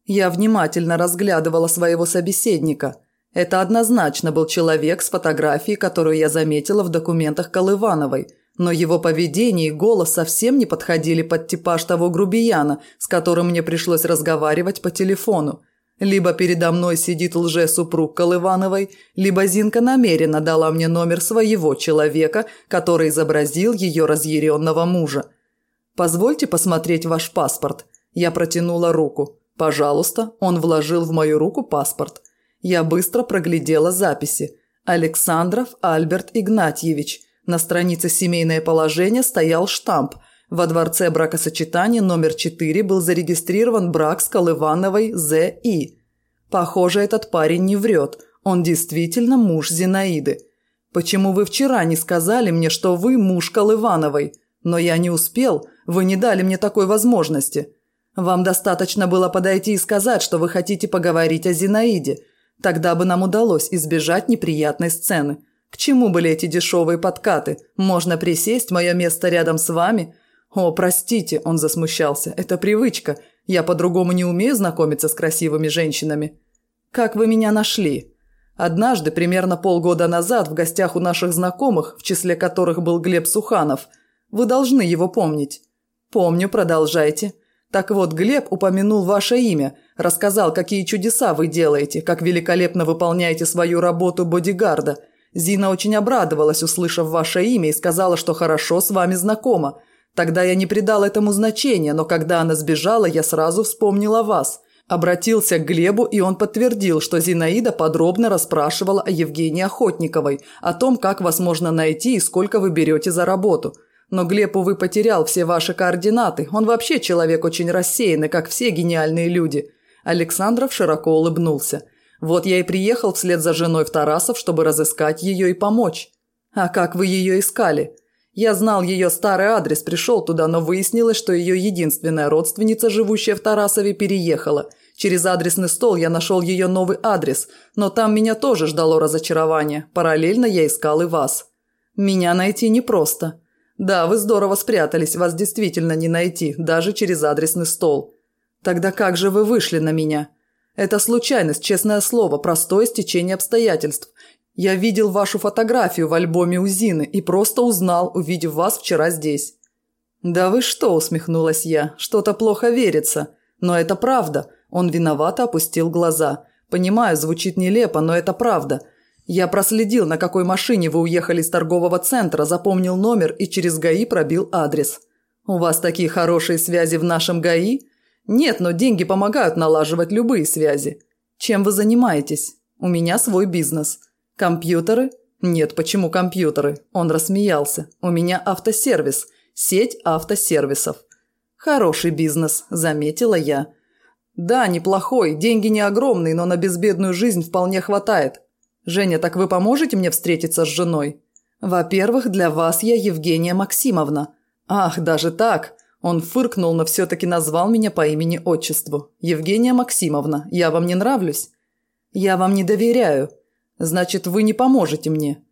Я внимательно разглядывала своего собеседника. Это однозначно был человек с фотографией, которую я заметила в документах Колывановой, но его поведение и голос совсем не подходили под типаж того грубияна, с которым мне пришлось разговаривать по телефону. Либо передо мной сидит лже-супруг Колывановой, либо Зинка намеренно дала мне номер своего человека, который изобразил ее разъяренного мужа. «Позвольте посмотреть ваш паспорт». Я протянула руку. «Пожалуйста». Он вложил в мою руку паспорт. Я быстро проглядела записи. Александров Альберт Игнатьевич. На странице «Семейное положение» стоял штамп – во дворце бракосочетания номер 4 был зарегистрирован брак с Колывановой З.И. Похоже, этот парень не врет. Он действительно муж Зинаиды. Почему вы вчера не сказали мне, что вы муж Колывановой? Но я не успел. Вы не дали мне такой возможности. Вам достаточно было подойти и сказать, что вы хотите поговорить о Зинаиде. Тогда бы нам удалось избежать неприятной сцены. К чему были эти дешевые подкаты? Можно присесть, мое место рядом с вами, «О, простите», – он засмущался, – «это привычка. Я по-другому не умею знакомиться с красивыми женщинами». «Как вы меня нашли?» «Однажды, примерно полгода назад, в гостях у наших знакомых, в числе которых был Глеб Суханов. Вы должны его помнить». «Помню, продолжайте». «Так вот, Глеб упомянул ваше имя, рассказал, какие чудеса вы делаете, как великолепно выполняете свою работу бодигарда. Зина очень обрадовалась, услышав ваше имя, и сказала, что хорошо с вами знакома». Тогда я не придал этому значения, но когда она сбежала, я сразу вспомнила вас. Обратился к Глебу, и он подтвердил, что Зинаида подробно расспрашивала о Евгении Охотниковой, о том, как вас можно найти и сколько вы берете за работу. Но Глеб, увы, потерял все ваши координаты. Он вообще человек очень рассеянный, как все гениальные люди. Александров широко улыбнулся. Вот я и приехал вслед за женой в Тарасов, чтобы разыскать ее и помочь. А как вы ее искали? Я знал ее старый адрес, пришел туда, но выяснилось, что ее единственная родственница, живущая в Тарасове, переехала. Через адресный стол я нашел ее новый адрес, но там меня тоже ждало разочарование. Параллельно я искал и вас. Меня найти непросто. Да, вы здорово спрятались, вас действительно не найти, даже через адресный стол. Тогда как же вы вышли на меня? Это случайность, честное слово, простое стечение обстоятельств. Я видел вашу фотографию в альбоме у Зины и просто узнал, увидев вас вчера здесь». «Да вы что?» – усмехнулась я. «Что-то плохо верится. Но это правда». Он виновато опустил глаза. «Понимаю, звучит нелепо, но это правда. Я проследил, на какой машине вы уехали из торгового центра, запомнил номер и через ГАИ пробил адрес. У вас такие хорошие связи в нашем ГАИ? Нет, но деньги помогают налаживать любые связи. Чем вы занимаетесь? У меня свой бизнес. Компьютеры? Нет, почему компьютеры? Он рассмеялся. У меня автосервис. Сеть автосервисов. Хороший бизнес, заметила я. Да, неплохой, деньги не огромные, но на безбедную жизнь вполне хватает. Женя, так вы поможете мне встретиться с женой? Во-первых, для вас я Евгения Максимовна. Ах, даже так. Он фыркнул, но все-таки назвал меня по имени-отчеству. Евгения Максимовна, я вам не нравлюсь? Я вам не доверяю. Значит, вы не поможете мне.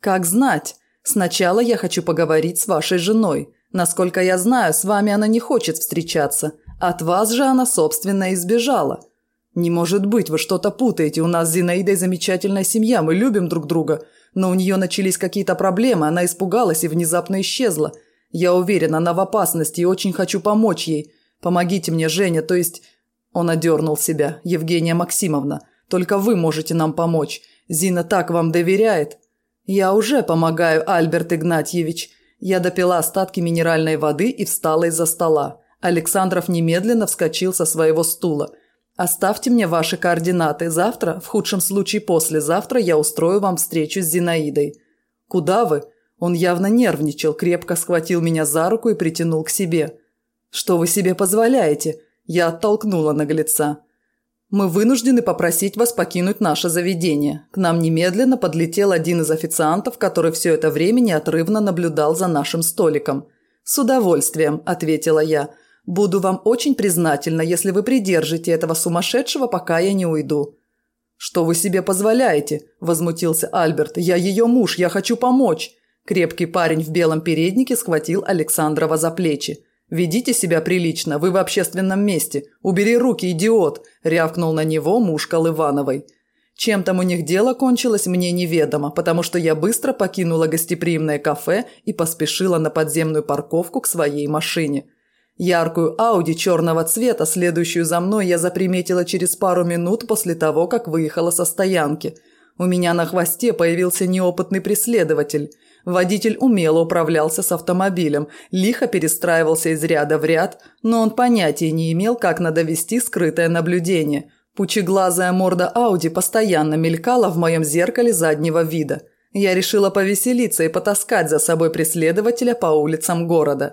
Как знать. Сначала я хочу поговорить с вашей женой. Насколько я знаю, с вами она не хочет встречаться. От вас же она, собственно, избежала. Не может быть, вы что-то путаете. У нас с Зинаидой замечательная семья, мы любим друг друга. Но у нее начались какие-то проблемы, она испугалась и внезапно исчезла. Я уверен, она в опасности и очень хочу помочь ей. Помогите мне, Женя, то есть...» Он одернул себя. «Евгения Максимовна, только вы можете нам помочь. Зина так вам доверяет». «Я уже помогаю, Альберт Игнатьевич». Я допила остатки минеральной воды и встала из-за стола. Александров немедленно вскочил со своего стула. «Оставьте мне ваши координаты. Завтра, в худшем случае послезавтра, я устрою вам встречу с Зинаидой». «Куда вы?» Он явно нервничал, крепко схватил меня за руку и притянул к себе. «Что вы себе позволяете?» Я оттолкнула наглеца. Мы вынуждены попросить вас покинуть наше заведение. К нам немедленно подлетел один из официантов, который все это время неотрывно наблюдал за нашим столиком. «С удовольствием», – ответила я. «Буду вам очень признательна, если вы придержите этого сумасшедшего, пока я не уйду». «Что вы себе позволяете?» – возмутился Альберт. «Я ее муж, я хочу помочь». Крепкий парень в белом переднике схватил Александрова за плечи. «Ведите себя прилично, вы в общественном месте. Убери руки, идиот!» – рявкнул на него муж Колывановой. Чем там у них дело кончилось, мне неведомо, потому что я быстро покинула гостеприимное кафе и поспешила на подземную парковку к своей машине. Яркую Ауди черного цвета, следующую за мной, я заприметила через пару минут после того, как выехала со стоянки. У меня на хвосте появился неопытный преследователь – Водитель умело управлялся с автомобилем, лихо перестраивался из ряда в ряд, но он понятия не имел, как надо вести скрытое наблюдение. Пучеглазая морда Ауди постоянно мелькала в моем зеркале заднего вида. Я решила повеселиться и потаскать за собой преследователя по улицам города.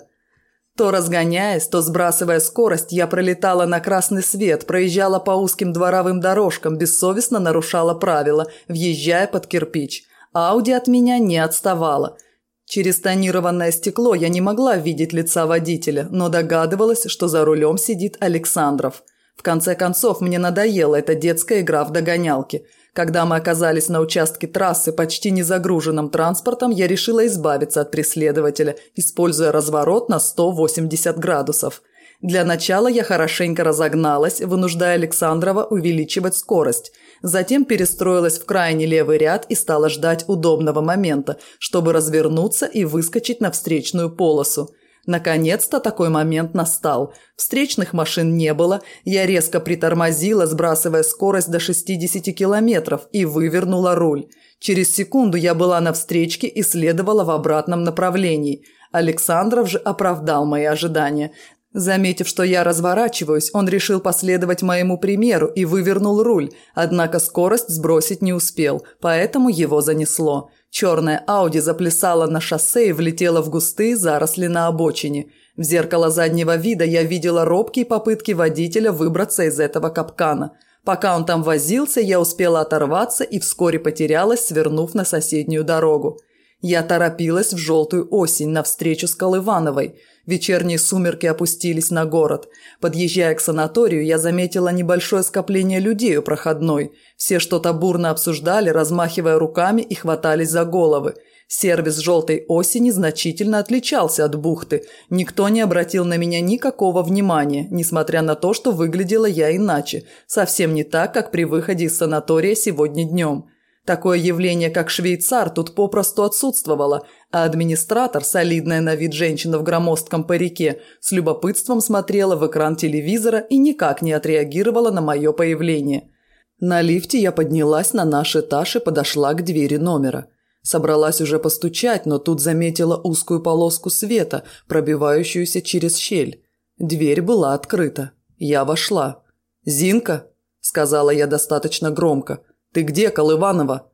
То разгоняясь, то сбрасывая скорость, я пролетала на красный свет, проезжала по узким дворовым дорожкам, бессовестно нарушала правила, въезжая под кирпич – Ауди от меня не отставала. Через тонированное стекло я не могла видеть лица водителя, но догадывалась, что за рулем сидит Александров. В конце концов, мне надоела эта детская игра в догонялки. Когда мы оказались на участке трассы почти не загруженным транспортом, я решила избавиться от преследователя, используя разворот на 180 градусов. Для начала я хорошенько разогналась, вынуждая Александрова увеличивать скорость. Затем перестроилась в крайний левый ряд и стала ждать удобного момента, чтобы развернуться и выскочить на встречную полосу. Наконец-то такой момент настал. Встречных машин не было, я резко притормозила, сбрасывая скорость до 60 километров и вывернула руль. Через секунду я была на встречке и следовала в обратном направлении. Александров же оправдал мои ожидания. Заметив, что я разворачиваюсь, он решил последовать моему примеру и вывернул руль, однако скорость сбросить не успел, поэтому его занесло. Черная Ауди заплясала на шоссе и влетела в густые заросли на обочине. В зеркало заднего вида я видела робкие попытки водителя выбраться из этого капкана. Пока он там возился, я успела оторваться и вскоре потерялась, свернув на соседнюю дорогу. Я торопилась в желтую осень навстречу с Колывановой – Вечерние сумерки опустились на город. Подъезжая к санаторию, я заметила небольшое скопление людей у проходной. Все что-то бурно обсуждали, размахивая руками и хватались за головы. Сервис «Желтой осени» значительно отличался от бухты. Никто не обратил на меня никакого внимания, несмотря на то, что выглядела я иначе. Совсем не так, как при выходе из санатория сегодня днем. Такое явление, как швейцар, тут попросту отсутствовало, а администратор, солидная на вид женщина в громоздком парике, с любопытством смотрела в экран телевизора и никак не отреагировала на мое появление. На лифте я поднялась на наш этаж и подошла к двери номера. Собралась уже постучать, но тут заметила узкую полоску света, пробивающуюся через щель. Дверь была открыта. Я вошла. «Зинка?» – сказала я достаточно громко – «Ты где, Колыванова?»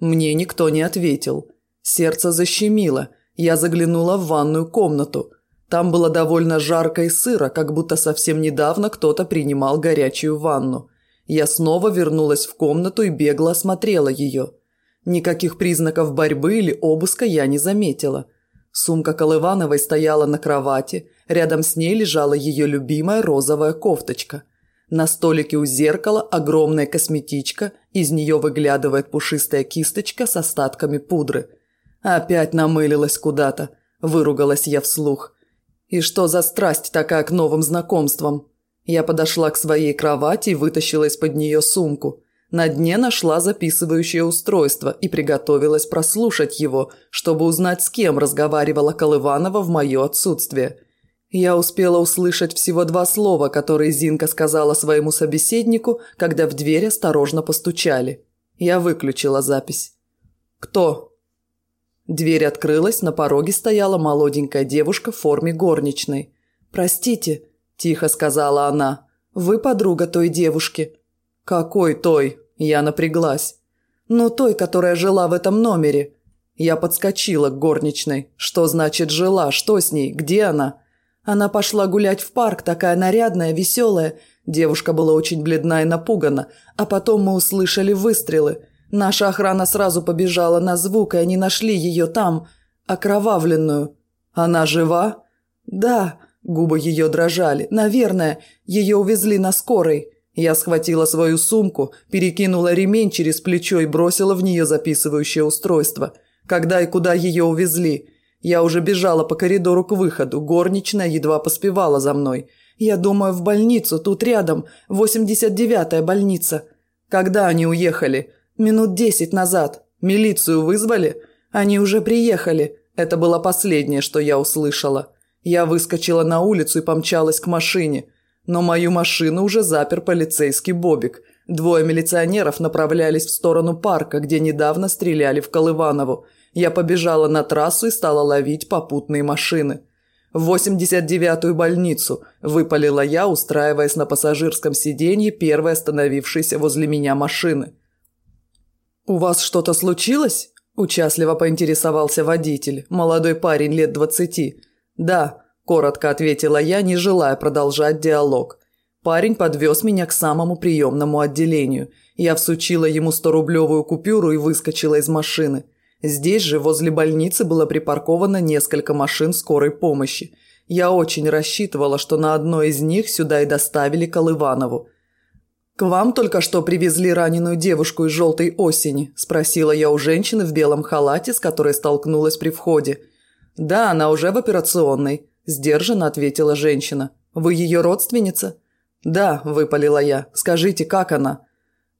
Мне никто не ответил. Сердце защемило. Я заглянула в ванную комнату. Там было довольно жарко и сыро, как будто совсем недавно кто-то принимал горячую ванну. Я снова вернулась в комнату и бегло осмотрела ее. Никаких признаков борьбы или обыска я не заметила. Сумка Колывановой стояла на кровати, рядом с ней лежала ее любимая розовая кофточка. На столике у зеркала огромная косметичка, из нее выглядывает пушистая кисточка с остатками пудры. Опять намылилась куда-то, выругалась я вслух. И что за страсть такая к новым знакомствам? Я подошла к своей кровати и вытащила из-под нее сумку. На дне нашла записывающее устройство и приготовилась прослушать его, чтобы узнать, с кем разговаривала Колыванова в мое отсутствие – я успела услышать всего два слова, которые Зинка сказала своему собеседнику, когда в дверь осторожно постучали. Я выключила запись. «Кто?» Дверь открылась, на пороге стояла молоденькая девушка в форме горничной. «Простите», – тихо сказала она, – «вы подруга той девушки». «Какой той?» – я напряглась. «Ну, той, которая жила в этом номере». Я подскочила к горничной. «Что значит жила? Что с ней? Где она?» Она пошла гулять в парк, такая нарядная, веселая. Девушка была очень бледна и напугана. А потом мы услышали выстрелы. Наша охрана сразу побежала на звук, и они нашли ее там, окровавленную. Она жива? Да, губы ее дрожали. Наверное, ее увезли на скорой. Я схватила свою сумку, перекинула ремень через плечо и бросила в нее записывающее устройство. Когда и куда ее увезли – я уже бежала по коридору к выходу, горничная едва поспевала за мной. Я думаю, в больницу, тут рядом, 89-я больница. Когда они уехали? Минут десять назад. Милицию вызвали? Они уже приехали. Это было последнее, что я услышала. Я выскочила на улицу и помчалась к машине. Но мою машину уже запер полицейский Бобик. Двое милиционеров направлялись в сторону парка, где недавно стреляли в Колыванову. Я побежала на трассу и стала ловить попутные машины. В 89-ю больницу выпалила я, устраиваясь на пассажирском сиденье первой остановившейся возле меня машины. «У вас что-то случилось?» – участливо поинтересовался водитель, молодой парень лет двадцати. «Да», – коротко ответила я, не желая продолжать диалог. Парень подвез меня к самому приемному отделению. Я всучила ему 100-рублевую купюру и выскочила из машины – Здесь же, возле больницы, было припарковано несколько машин скорой помощи. Я очень рассчитывала, что на одной из них сюда и доставили Колыванову. «К вам только что привезли раненую девушку из желтой осени?» – спросила я у женщины в белом халате, с которой столкнулась при входе. «Да, она уже в операционной», – сдержанно ответила женщина. «Вы ее родственница?» «Да», – выпалила я. «Скажите, как она?»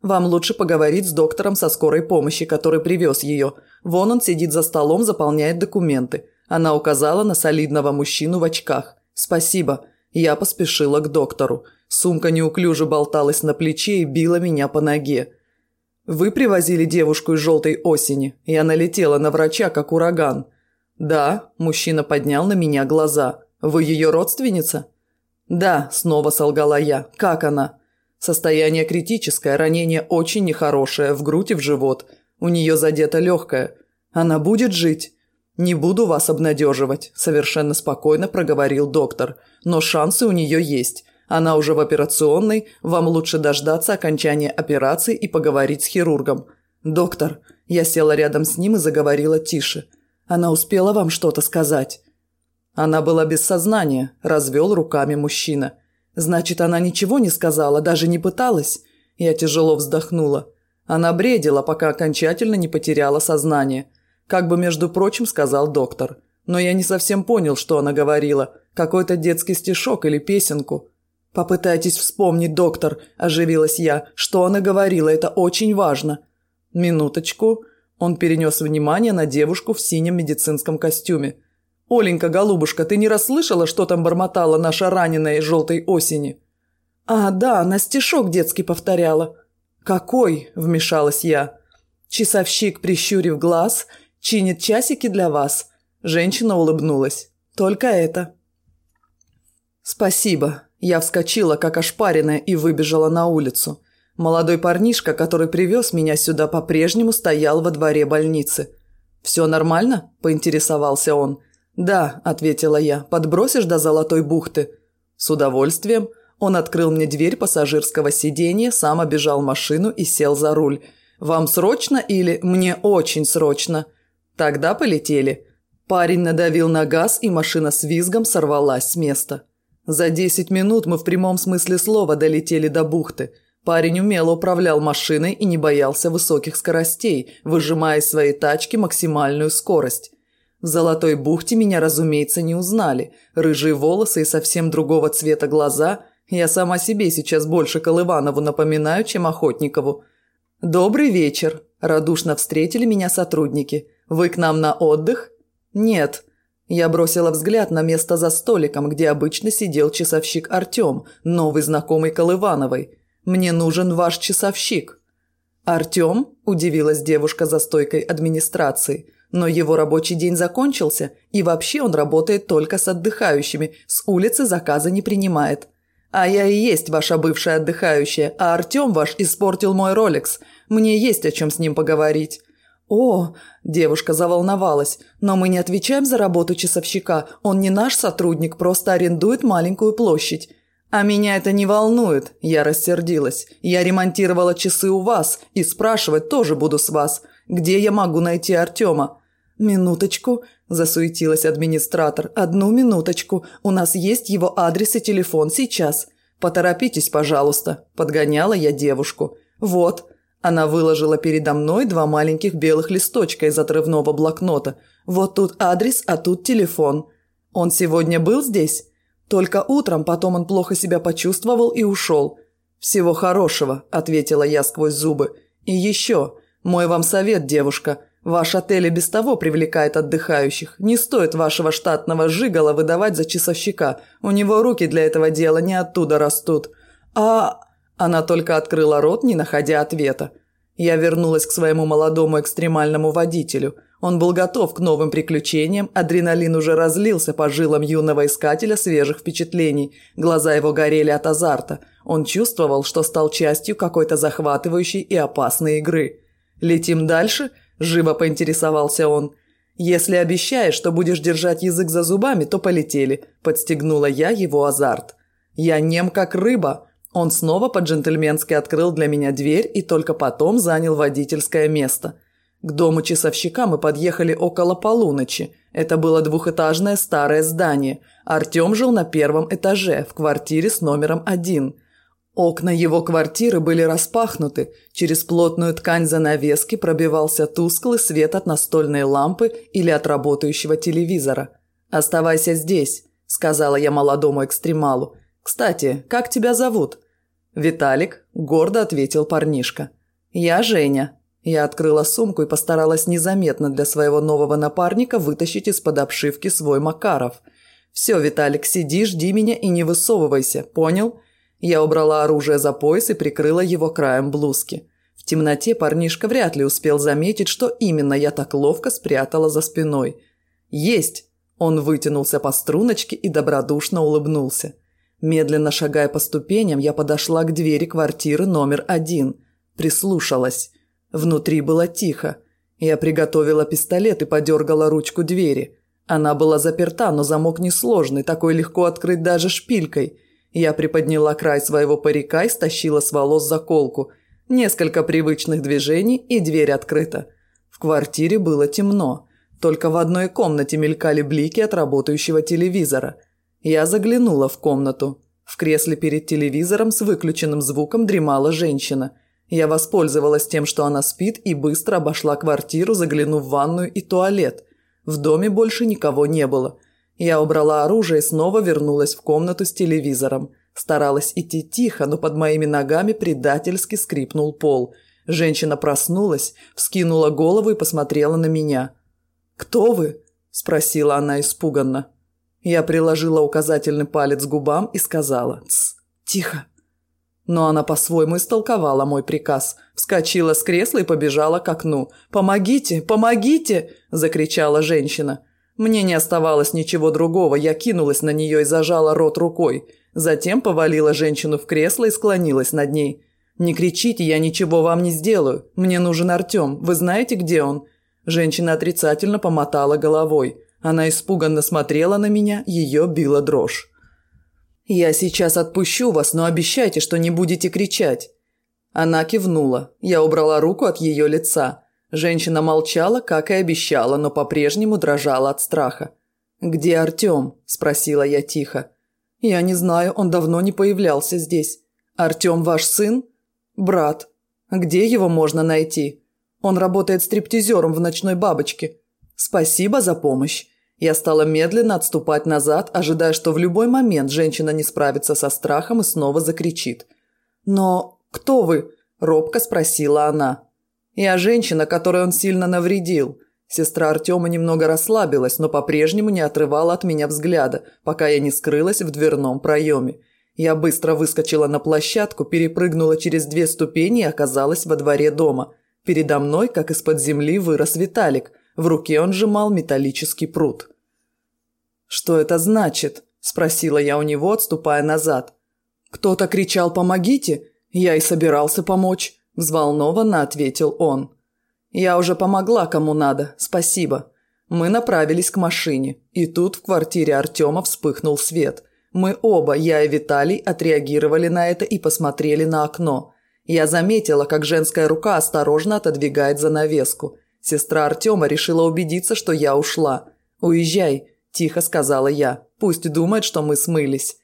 «Вам лучше поговорить с доктором со скорой помощи, который привез ее. Вон он сидит за столом, заполняет документы. Она указала на солидного мужчину в очках. «Спасибо». Я поспешила к доктору. Сумка неуклюже болталась на плече и била меня по ноге. «Вы привозили девушку из желтой осени?» Я налетела на врача, как ураган. «Да», – мужчина поднял на меня глаза. «Вы ее родственница?» «Да», – снова солгала я. «Как она?» «Состояние критическое, ранение очень нехорошее, в грудь и в живот. У нее задето легкое. Она будет жить. Не буду вас обнадеживать, совершенно спокойно проговорил доктор. Но шансы у нее есть. Она уже в операционной, вам лучше дождаться окончания операции и поговорить с хирургом. Доктор, я села рядом с ним и заговорила тише. Она успела вам что-то сказать? Она была без сознания, развел руками мужчина. Значит, она ничего не сказала, даже не пыталась? Я тяжело вздохнула. Она бредила, пока окончательно не потеряла сознание. Как бы, между прочим, сказал доктор. Но я не совсем понял, что она говорила. Какой-то детский стишок или песенку. «Попытайтесь вспомнить, доктор», – оживилась я. «Что она говорила? Это очень важно». Минуточку. Он перенес внимание на девушку в синем медицинском костюме. «Оленька, голубушка, ты не расслышала, что там бормотала наша раненая желтой осени?» «А, да, она стишок детский повторяла». «Какой?» – вмешалась я. Часовщик, прищурив глаз, чинит часики для вас. Женщина улыбнулась. Только это. Спасибо. Я вскочила, как ошпаренная, и выбежала на улицу. Молодой парнишка, который привез меня сюда, по-прежнему стоял во дворе больницы. «Все нормально?» – поинтересовался он. «Да», – ответила я. «Подбросишь до Золотой бухты?» «С удовольствием». Он открыл мне дверь пассажирского сиденья, сам обежал машину и сел за руль – «Вам срочно или мне очень срочно?» «Тогда полетели». Парень надавил на газ, и машина с визгом сорвалась с места. За 10 минут мы в прямом смысле слова долетели до бухты. Парень умело управлял машиной и не боялся высоких скоростей, выжимая из своей тачки максимальную скорость. В Золотой бухте меня, разумеется, не узнали. Рыжие волосы и совсем другого цвета глаза. Я сама себе сейчас больше Колыванову напоминаю, чем Охотникову. «Добрый вечер!» – радушно встретили меня сотрудники. «Вы к нам на отдых?» «Нет». Я бросила взгляд на место за столиком, где обычно сидел часовщик Артем, новый знакомый Колывановой. «Мне нужен ваш часовщик». «Артем?» – удивилась девушка за стойкой администрации. «Но его рабочий день закончился, и вообще он работает только с отдыхающими, с улицы заказа не принимает». А я и есть ваша бывшая отдыхающая, а Артем ваш испортил мой роликс. Мне есть о чем с ним поговорить». «О!» – девушка заволновалась. «Но мы не отвечаем за работу часовщика. Он не наш сотрудник, просто арендует маленькую площадь». «А меня это не волнует», – я рассердилась. «Я ремонтировала часы у вас, и спрашивать тоже буду с вас. Где я могу найти Артема?» «Минуточку», – засуетилась администратор. «Одну минуточку. У нас есть его адрес и телефон сейчас. Поторопитесь, пожалуйста», – подгоняла я девушку. «Вот». Она выложила передо мной два маленьких белых листочка из отрывного блокнота. «Вот тут адрес, а тут телефон. Он сегодня был здесь?» Только утром, потом он плохо себя почувствовал и ушел. «Всего хорошего», – ответила я сквозь зубы. «И еще. Мой вам совет, девушка. Ваш отель и без того привлекает отдыхающих. Не стоит вашего штатного жигала выдавать за часовщика. У него руки для этого дела не оттуда растут. А... Она только открыла рот, не находя ответа. Я вернулась к своему молодому экстремальному водителю. Он был готов к новым приключениям, адреналин уже разлился по жилам юного искателя свежих впечатлений. Глаза его горели от азарта. Он чувствовал, что стал частью какой-то захватывающей и опасной игры. «Летим дальше?» – живо поинтересовался он. «Если обещаешь, что будешь держать язык за зубами, то полетели», – подстегнула я его азарт. «Я нем как рыба». Он снова по-джентльменски открыл для меня дверь и только потом занял водительское место. К дому часовщика мы подъехали около полуночи. Это было двухэтажное старое здание. Артем жил на первом этаже, в квартире с номером один – Окна его квартиры были распахнуты, через плотную ткань занавески пробивался тусклый свет от настольной лампы или от работающего телевизора. «Оставайся здесь», – сказала я молодому экстремалу. «Кстати, как тебя зовут?» «Виталик», – гордо ответил парнишка. «Я Женя». Я открыла сумку и постаралась незаметно для своего нового напарника вытащить из-под обшивки свой Макаров. «Все, Виталик, сиди, жди меня и не высовывайся, понял?» Я убрала оружие за пояс и прикрыла его краем блузки. В темноте парнишка вряд ли успел заметить, что именно я так ловко спрятала за спиной. «Есть!» Он вытянулся по струночке и добродушно улыбнулся. Медленно шагая по ступеням, я подошла к двери квартиры номер один. Прислушалась. Внутри было тихо. Я приготовила пистолет и подергала ручку двери. Она была заперта, но замок несложный, такой легко открыть даже шпилькой – я приподняла край своего парика и стащила с волос заколку. Несколько привычных движений, и дверь открыта. В квартире было темно. Только в одной комнате мелькали блики от работающего телевизора. Я заглянула в комнату. В кресле перед телевизором с выключенным звуком дремала женщина. Я воспользовалась тем, что она спит, и быстро обошла квартиру, заглянув в ванную и туалет. В доме больше никого не было – я убрала оружие и снова вернулась в комнату с телевизором. Старалась идти тихо, но под моими ногами предательски скрипнул пол. Женщина проснулась, вскинула голову и посмотрела на меня. «Кто вы?» – спросила она испуганно. Я приложила указательный палец к губам и сказала «Тсс, тихо». Но она по-своему истолковала мой приказ. Вскочила с кресла и побежала к окну. «Помогите! Помогите!» – закричала женщина. Мне не оставалось ничего другого, я кинулась на нее и зажала рот рукой. Затем повалила женщину в кресло и склонилась над ней. «Не кричите, я ничего вам не сделаю. Мне нужен Артем. Вы знаете, где он?» Женщина отрицательно помотала головой. Она испуганно смотрела на меня, ее била дрожь. «Я сейчас отпущу вас, но обещайте, что не будете кричать». Она кивнула. Я убрала руку от ее лица. Женщина молчала, как и обещала, но по-прежнему дрожала от страха. «Где Артем?» – спросила я тихо. «Я не знаю, он давно не появлялся здесь. Артем ваш сын?» «Брат. Где его можно найти?» «Он работает стриптизером в ночной бабочке». «Спасибо за помощь». Я стала медленно отступать назад, ожидая, что в любой момент женщина не справится со страхом и снова закричит. «Но кто вы?» – робко спросила она. Я женщина, которой он сильно навредил. Сестра Артема немного расслабилась, но по-прежнему не отрывала от меня взгляда, пока я не скрылась в дверном проеме. Я быстро выскочила на площадку, перепрыгнула через две ступени и оказалась во дворе дома. Передо мной, как из-под земли, вырос Виталик. В руке он сжимал металлический пруд. «Что это значит?» – спросила я у него, отступая назад. «Кто-то кричал «помогите!» Я и собирался помочь. Взволнованно ответил он. «Я уже помогла кому надо, спасибо». Мы направились к машине, и тут в квартире Артема вспыхнул свет. Мы оба, я и Виталий, отреагировали на это и посмотрели на окно. Я заметила, как женская рука осторожно отодвигает занавеску. Сестра Артема решила убедиться, что я ушла. «Уезжай», – тихо сказала я. «Пусть думает, что мы смылись».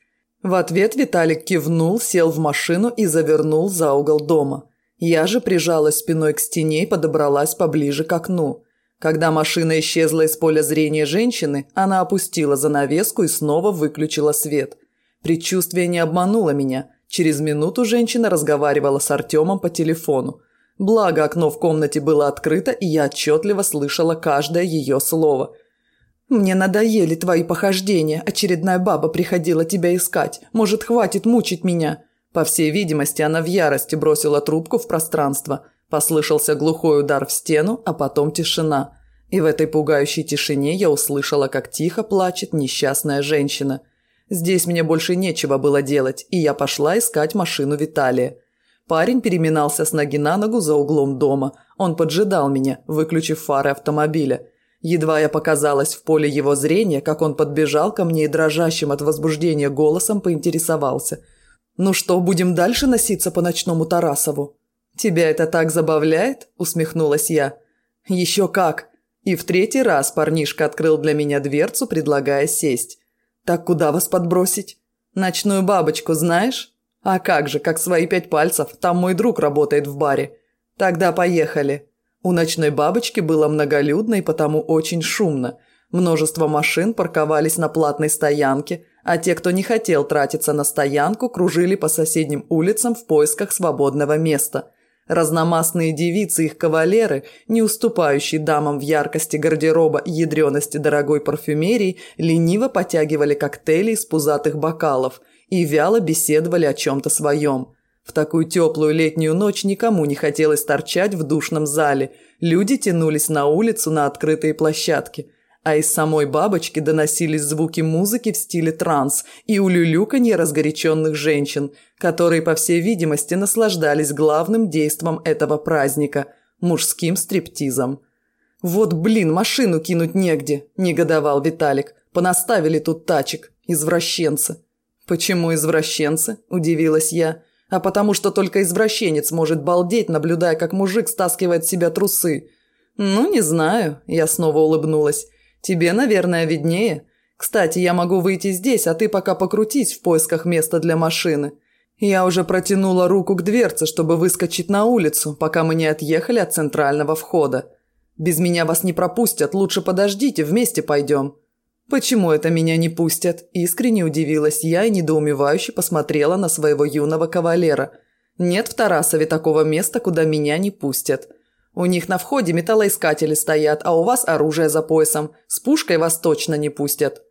В ответ Виталик кивнул, сел в машину и завернул за угол дома. Я же прижалась спиной к стене и подобралась поближе к окну. Когда машина исчезла из поля зрения женщины, она опустила занавеску и снова выключила свет. Предчувствие не обмануло меня. Через минуту женщина разговаривала с Артемом по телефону. Благо, окно в комнате было открыто, и я отчетливо слышала каждое ее слово. «Мне надоели твои похождения. Очередная баба приходила тебя искать. Может, хватит мучить меня?» По всей видимости, она в ярости бросила трубку в пространство. Послышался глухой удар в стену, а потом тишина. И в этой пугающей тишине я услышала, как тихо плачет несчастная женщина. Здесь мне больше нечего было делать, и я пошла искать машину Виталия. Парень переминался с ноги на ногу за углом дома. Он поджидал меня, выключив фары автомобиля. Едва я показалась в поле его зрения, как он подбежал ко мне и дрожащим от возбуждения голосом поинтересовался – «Ну что, будем дальше носиться по ночному Тарасову?» «Тебя это так забавляет?» – усмехнулась я. «Еще как!» И в третий раз парнишка открыл для меня дверцу, предлагая сесть. «Так куда вас подбросить?» «Ночную бабочку знаешь?» «А как же, как свои пять пальцев, там мой друг работает в баре». «Тогда поехали». У ночной бабочки было многолюдно и потому очень шумно. Множество машин парковались на платной стоянке – а те, кто не хотел тратиться на стоянку, кружили по соседним улицам в поисках свободного места. Разномастные девицы и их кавалеры, не уступающие дамам в яркости гардероба и ядрености дорогой парфюмерии, лениво потягивали коктейли из пузатых бокалов и вяло беседовали о чем-то своем. В такую теплую летнюю ночь никому не хотелось торчать в душном зале. Люди тянулись на улицу на открытые площадки а из самой бабочки доносились звуки музыки в стиле транс и улюлюканье разгоряченных женщин, которые, по всей видимости, наслаждались главным действом этого праздника – мужским стриптизом. «Вот, блин, машину кинуть негде!» – негодовал Виталик. «Понаставили тут тачек. Извращенцы». «Почему извращенцы?» – удивилась я. «А потому что только извращенец может балдеть, наблюдая, как мужик стаскивает с себя трусы». «Ну, не знаю», – я снова улыбнулась. Тебе, наверное, виднее. Кстати, я могу выйти здесь, а ты пока покрутись в поисках места для машины. Я уже протянула руку к дверце, чтобы выскочить на улицу, пока мы не отъехали от центрального входа. Без меня вас не пропустят, лучше подождите, вместе пойдем. Почему это меня не пустят? Искренне удивилась я и недоумевающе посмотрела на своего юного кавалера. Нет в Тарасове такого места, куда меня не пустят. У них на входе металлоискатели стоят, а у вас оружие за поясом. С пушкой вас точно не пустят».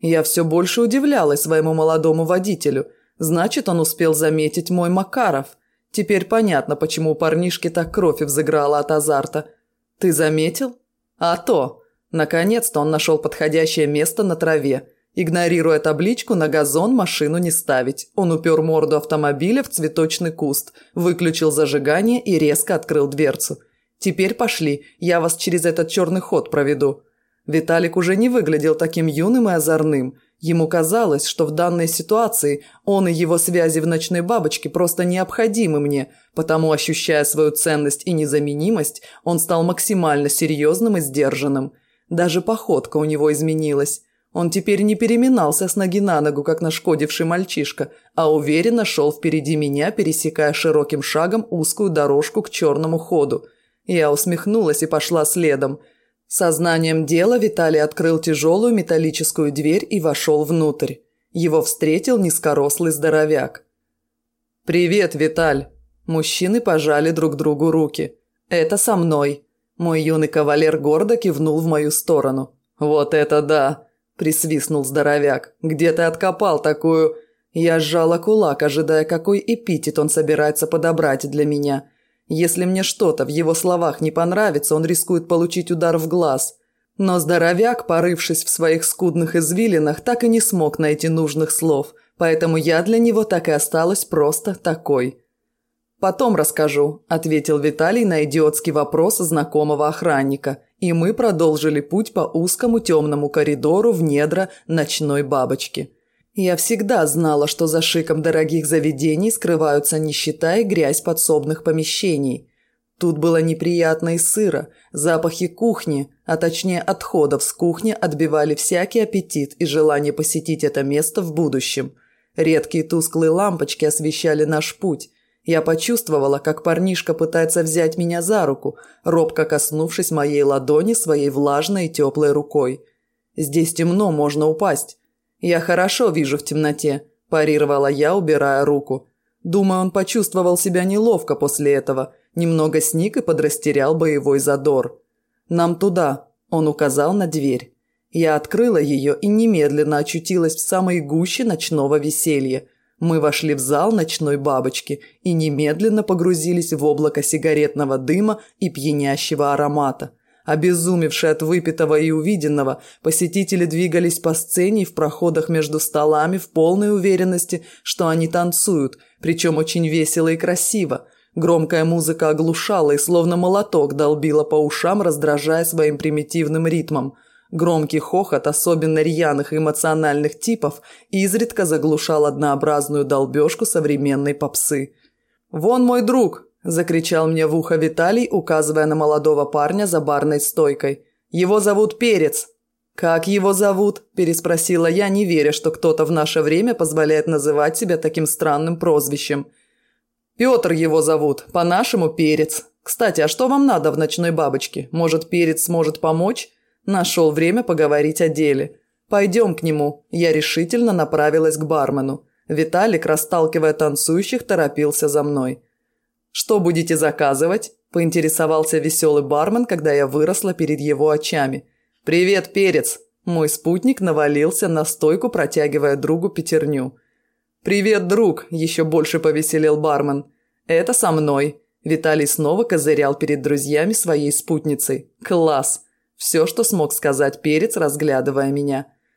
Я все больше удивлялась своему молодому водителю. Значит, он успел заметить мой Макаров. Теперь понятно, почему у парнишки так кровь взыграла от азарта. «Ты заметил?» «А то!» Наконец-то он нашел подходящее место на траве. Игнорируя табличку «На газон машину не ставить», он упер морду автомобиля в цветочный куст, выключил зажигание и резко открыл дверцу. «Теперь пошли, я вас через этот черный ход проведу». Виталик уже не выглядел таким юным и озорным. Ему казалось, что в данной ситуации он и его связи в ночной бабочке просто необходимы мне, потому, ощущая свою ценность и незаменимость, он стал максимально серьезным и сдержанным. Даже походка у него изменилась. Он теперь не переминался с ноги на ногу, как нашкодивший мальчишка, а уверенно шел впереди меня, пересекая широким шагом узкую дорожку к черному ходу. Я усмехнулась и пошла следом – Сознанием дела Виталий открыл тяжелую металлическую дверь и вошел внутрь. Его встретил низкорослый здоровяк. «Привет, Виталь!» Мужчины пожали друг другу руки. «Это со мной». Мой юный кавалер гордо кивнул в мою сторону. «Вот это да!» – присвистнул здоровяк. «Где ты откопал такую...» Я сжала кулак, ожидая, какой эпитет он собирается подобрать для меня – если мне что-то в его словах не понравится, он рискует получить удар в глаз. Но здоровяк, порывшись в своих скудных извилинах, так и не смог найти нужных слов, поэтому я для него так и осталась просто такой. «Потом расскажу», – ответил Виталий на идиотский вопрос знакомого охранника, и мы продолжили путь по узкому темному коридору в недра ночной бабочки. Я всегда знала, что за шиком дорогих заведений скрываются нищета и грязь подсобных помещений. Тут было неприятно и сыро, запахи кухни, а точнее отходов с кухни отбивали всякий аппетит и желание посетить это место в будущем. Редкие тусклые лампочки освещали наш путь. Я почувствовала, как парнишка пытается взять меня за руку, робко коснувшись моей ладони своей влажной и теплой рукой. Здесь темно, можно упасть. «Я хорошо вижу в темноте», – парировала я, убирая руку. Думаю, он почувствовал себя неловко после этого, немного сник и подрастерял боевой задор. «Нам туда», – он указал на дверь. Я открыла ее и немедленно очутилась в самой гуще ночного веселья. Мы вошли в зал ночной бабочки и немедленно погрузились в облако сигаретного дыма и пьянящего аромата – Обезумевшие от выпитого и увиденного, посетители двигались по сцене в проходах между столами в полной уверенности, что они танцуют, причем очень весело и красиво. Громкая музыка оглушала и словно молоток долбила по ушам, раздражая своим примитивным ритмом. Громкий хохот особенно рьяных и эмоциональных типов изредка заглушал однообразную долбежку современной попсы. «Вон мой друг!» – закричал мне в ухо Виталий, указывая на молодого парня за барной стойкой. «Его зовут Перец». «Как его зовут?» – переспросила я, не веря, что кто-то в наше время позволяет называть себя таким странным прозвищем. «Петр его зовут, по-нашему Перец. Кстати, а что вам надо в ночной бабочке? Может, Перец сможет помочь?» Нашел время поговорить о деле. «Пойдем к нему». Я решительно направилась к бармену. Виталик, расталкивая танцующих, торопился за мной. «Что будете заказывать?» – поинтересовался веселый бармен, когда я выросла перед его очами. «Привет, перец!» Мой спутник навалился на стойку, протягивая другу пятерню. «Привет, друг!» – еще больше повеселел бармен. «Это со мной!» Виталий снова козырял перед друзьями своей спутницей. «Класс!» Все, что смог сказать перец, разглядывая меня.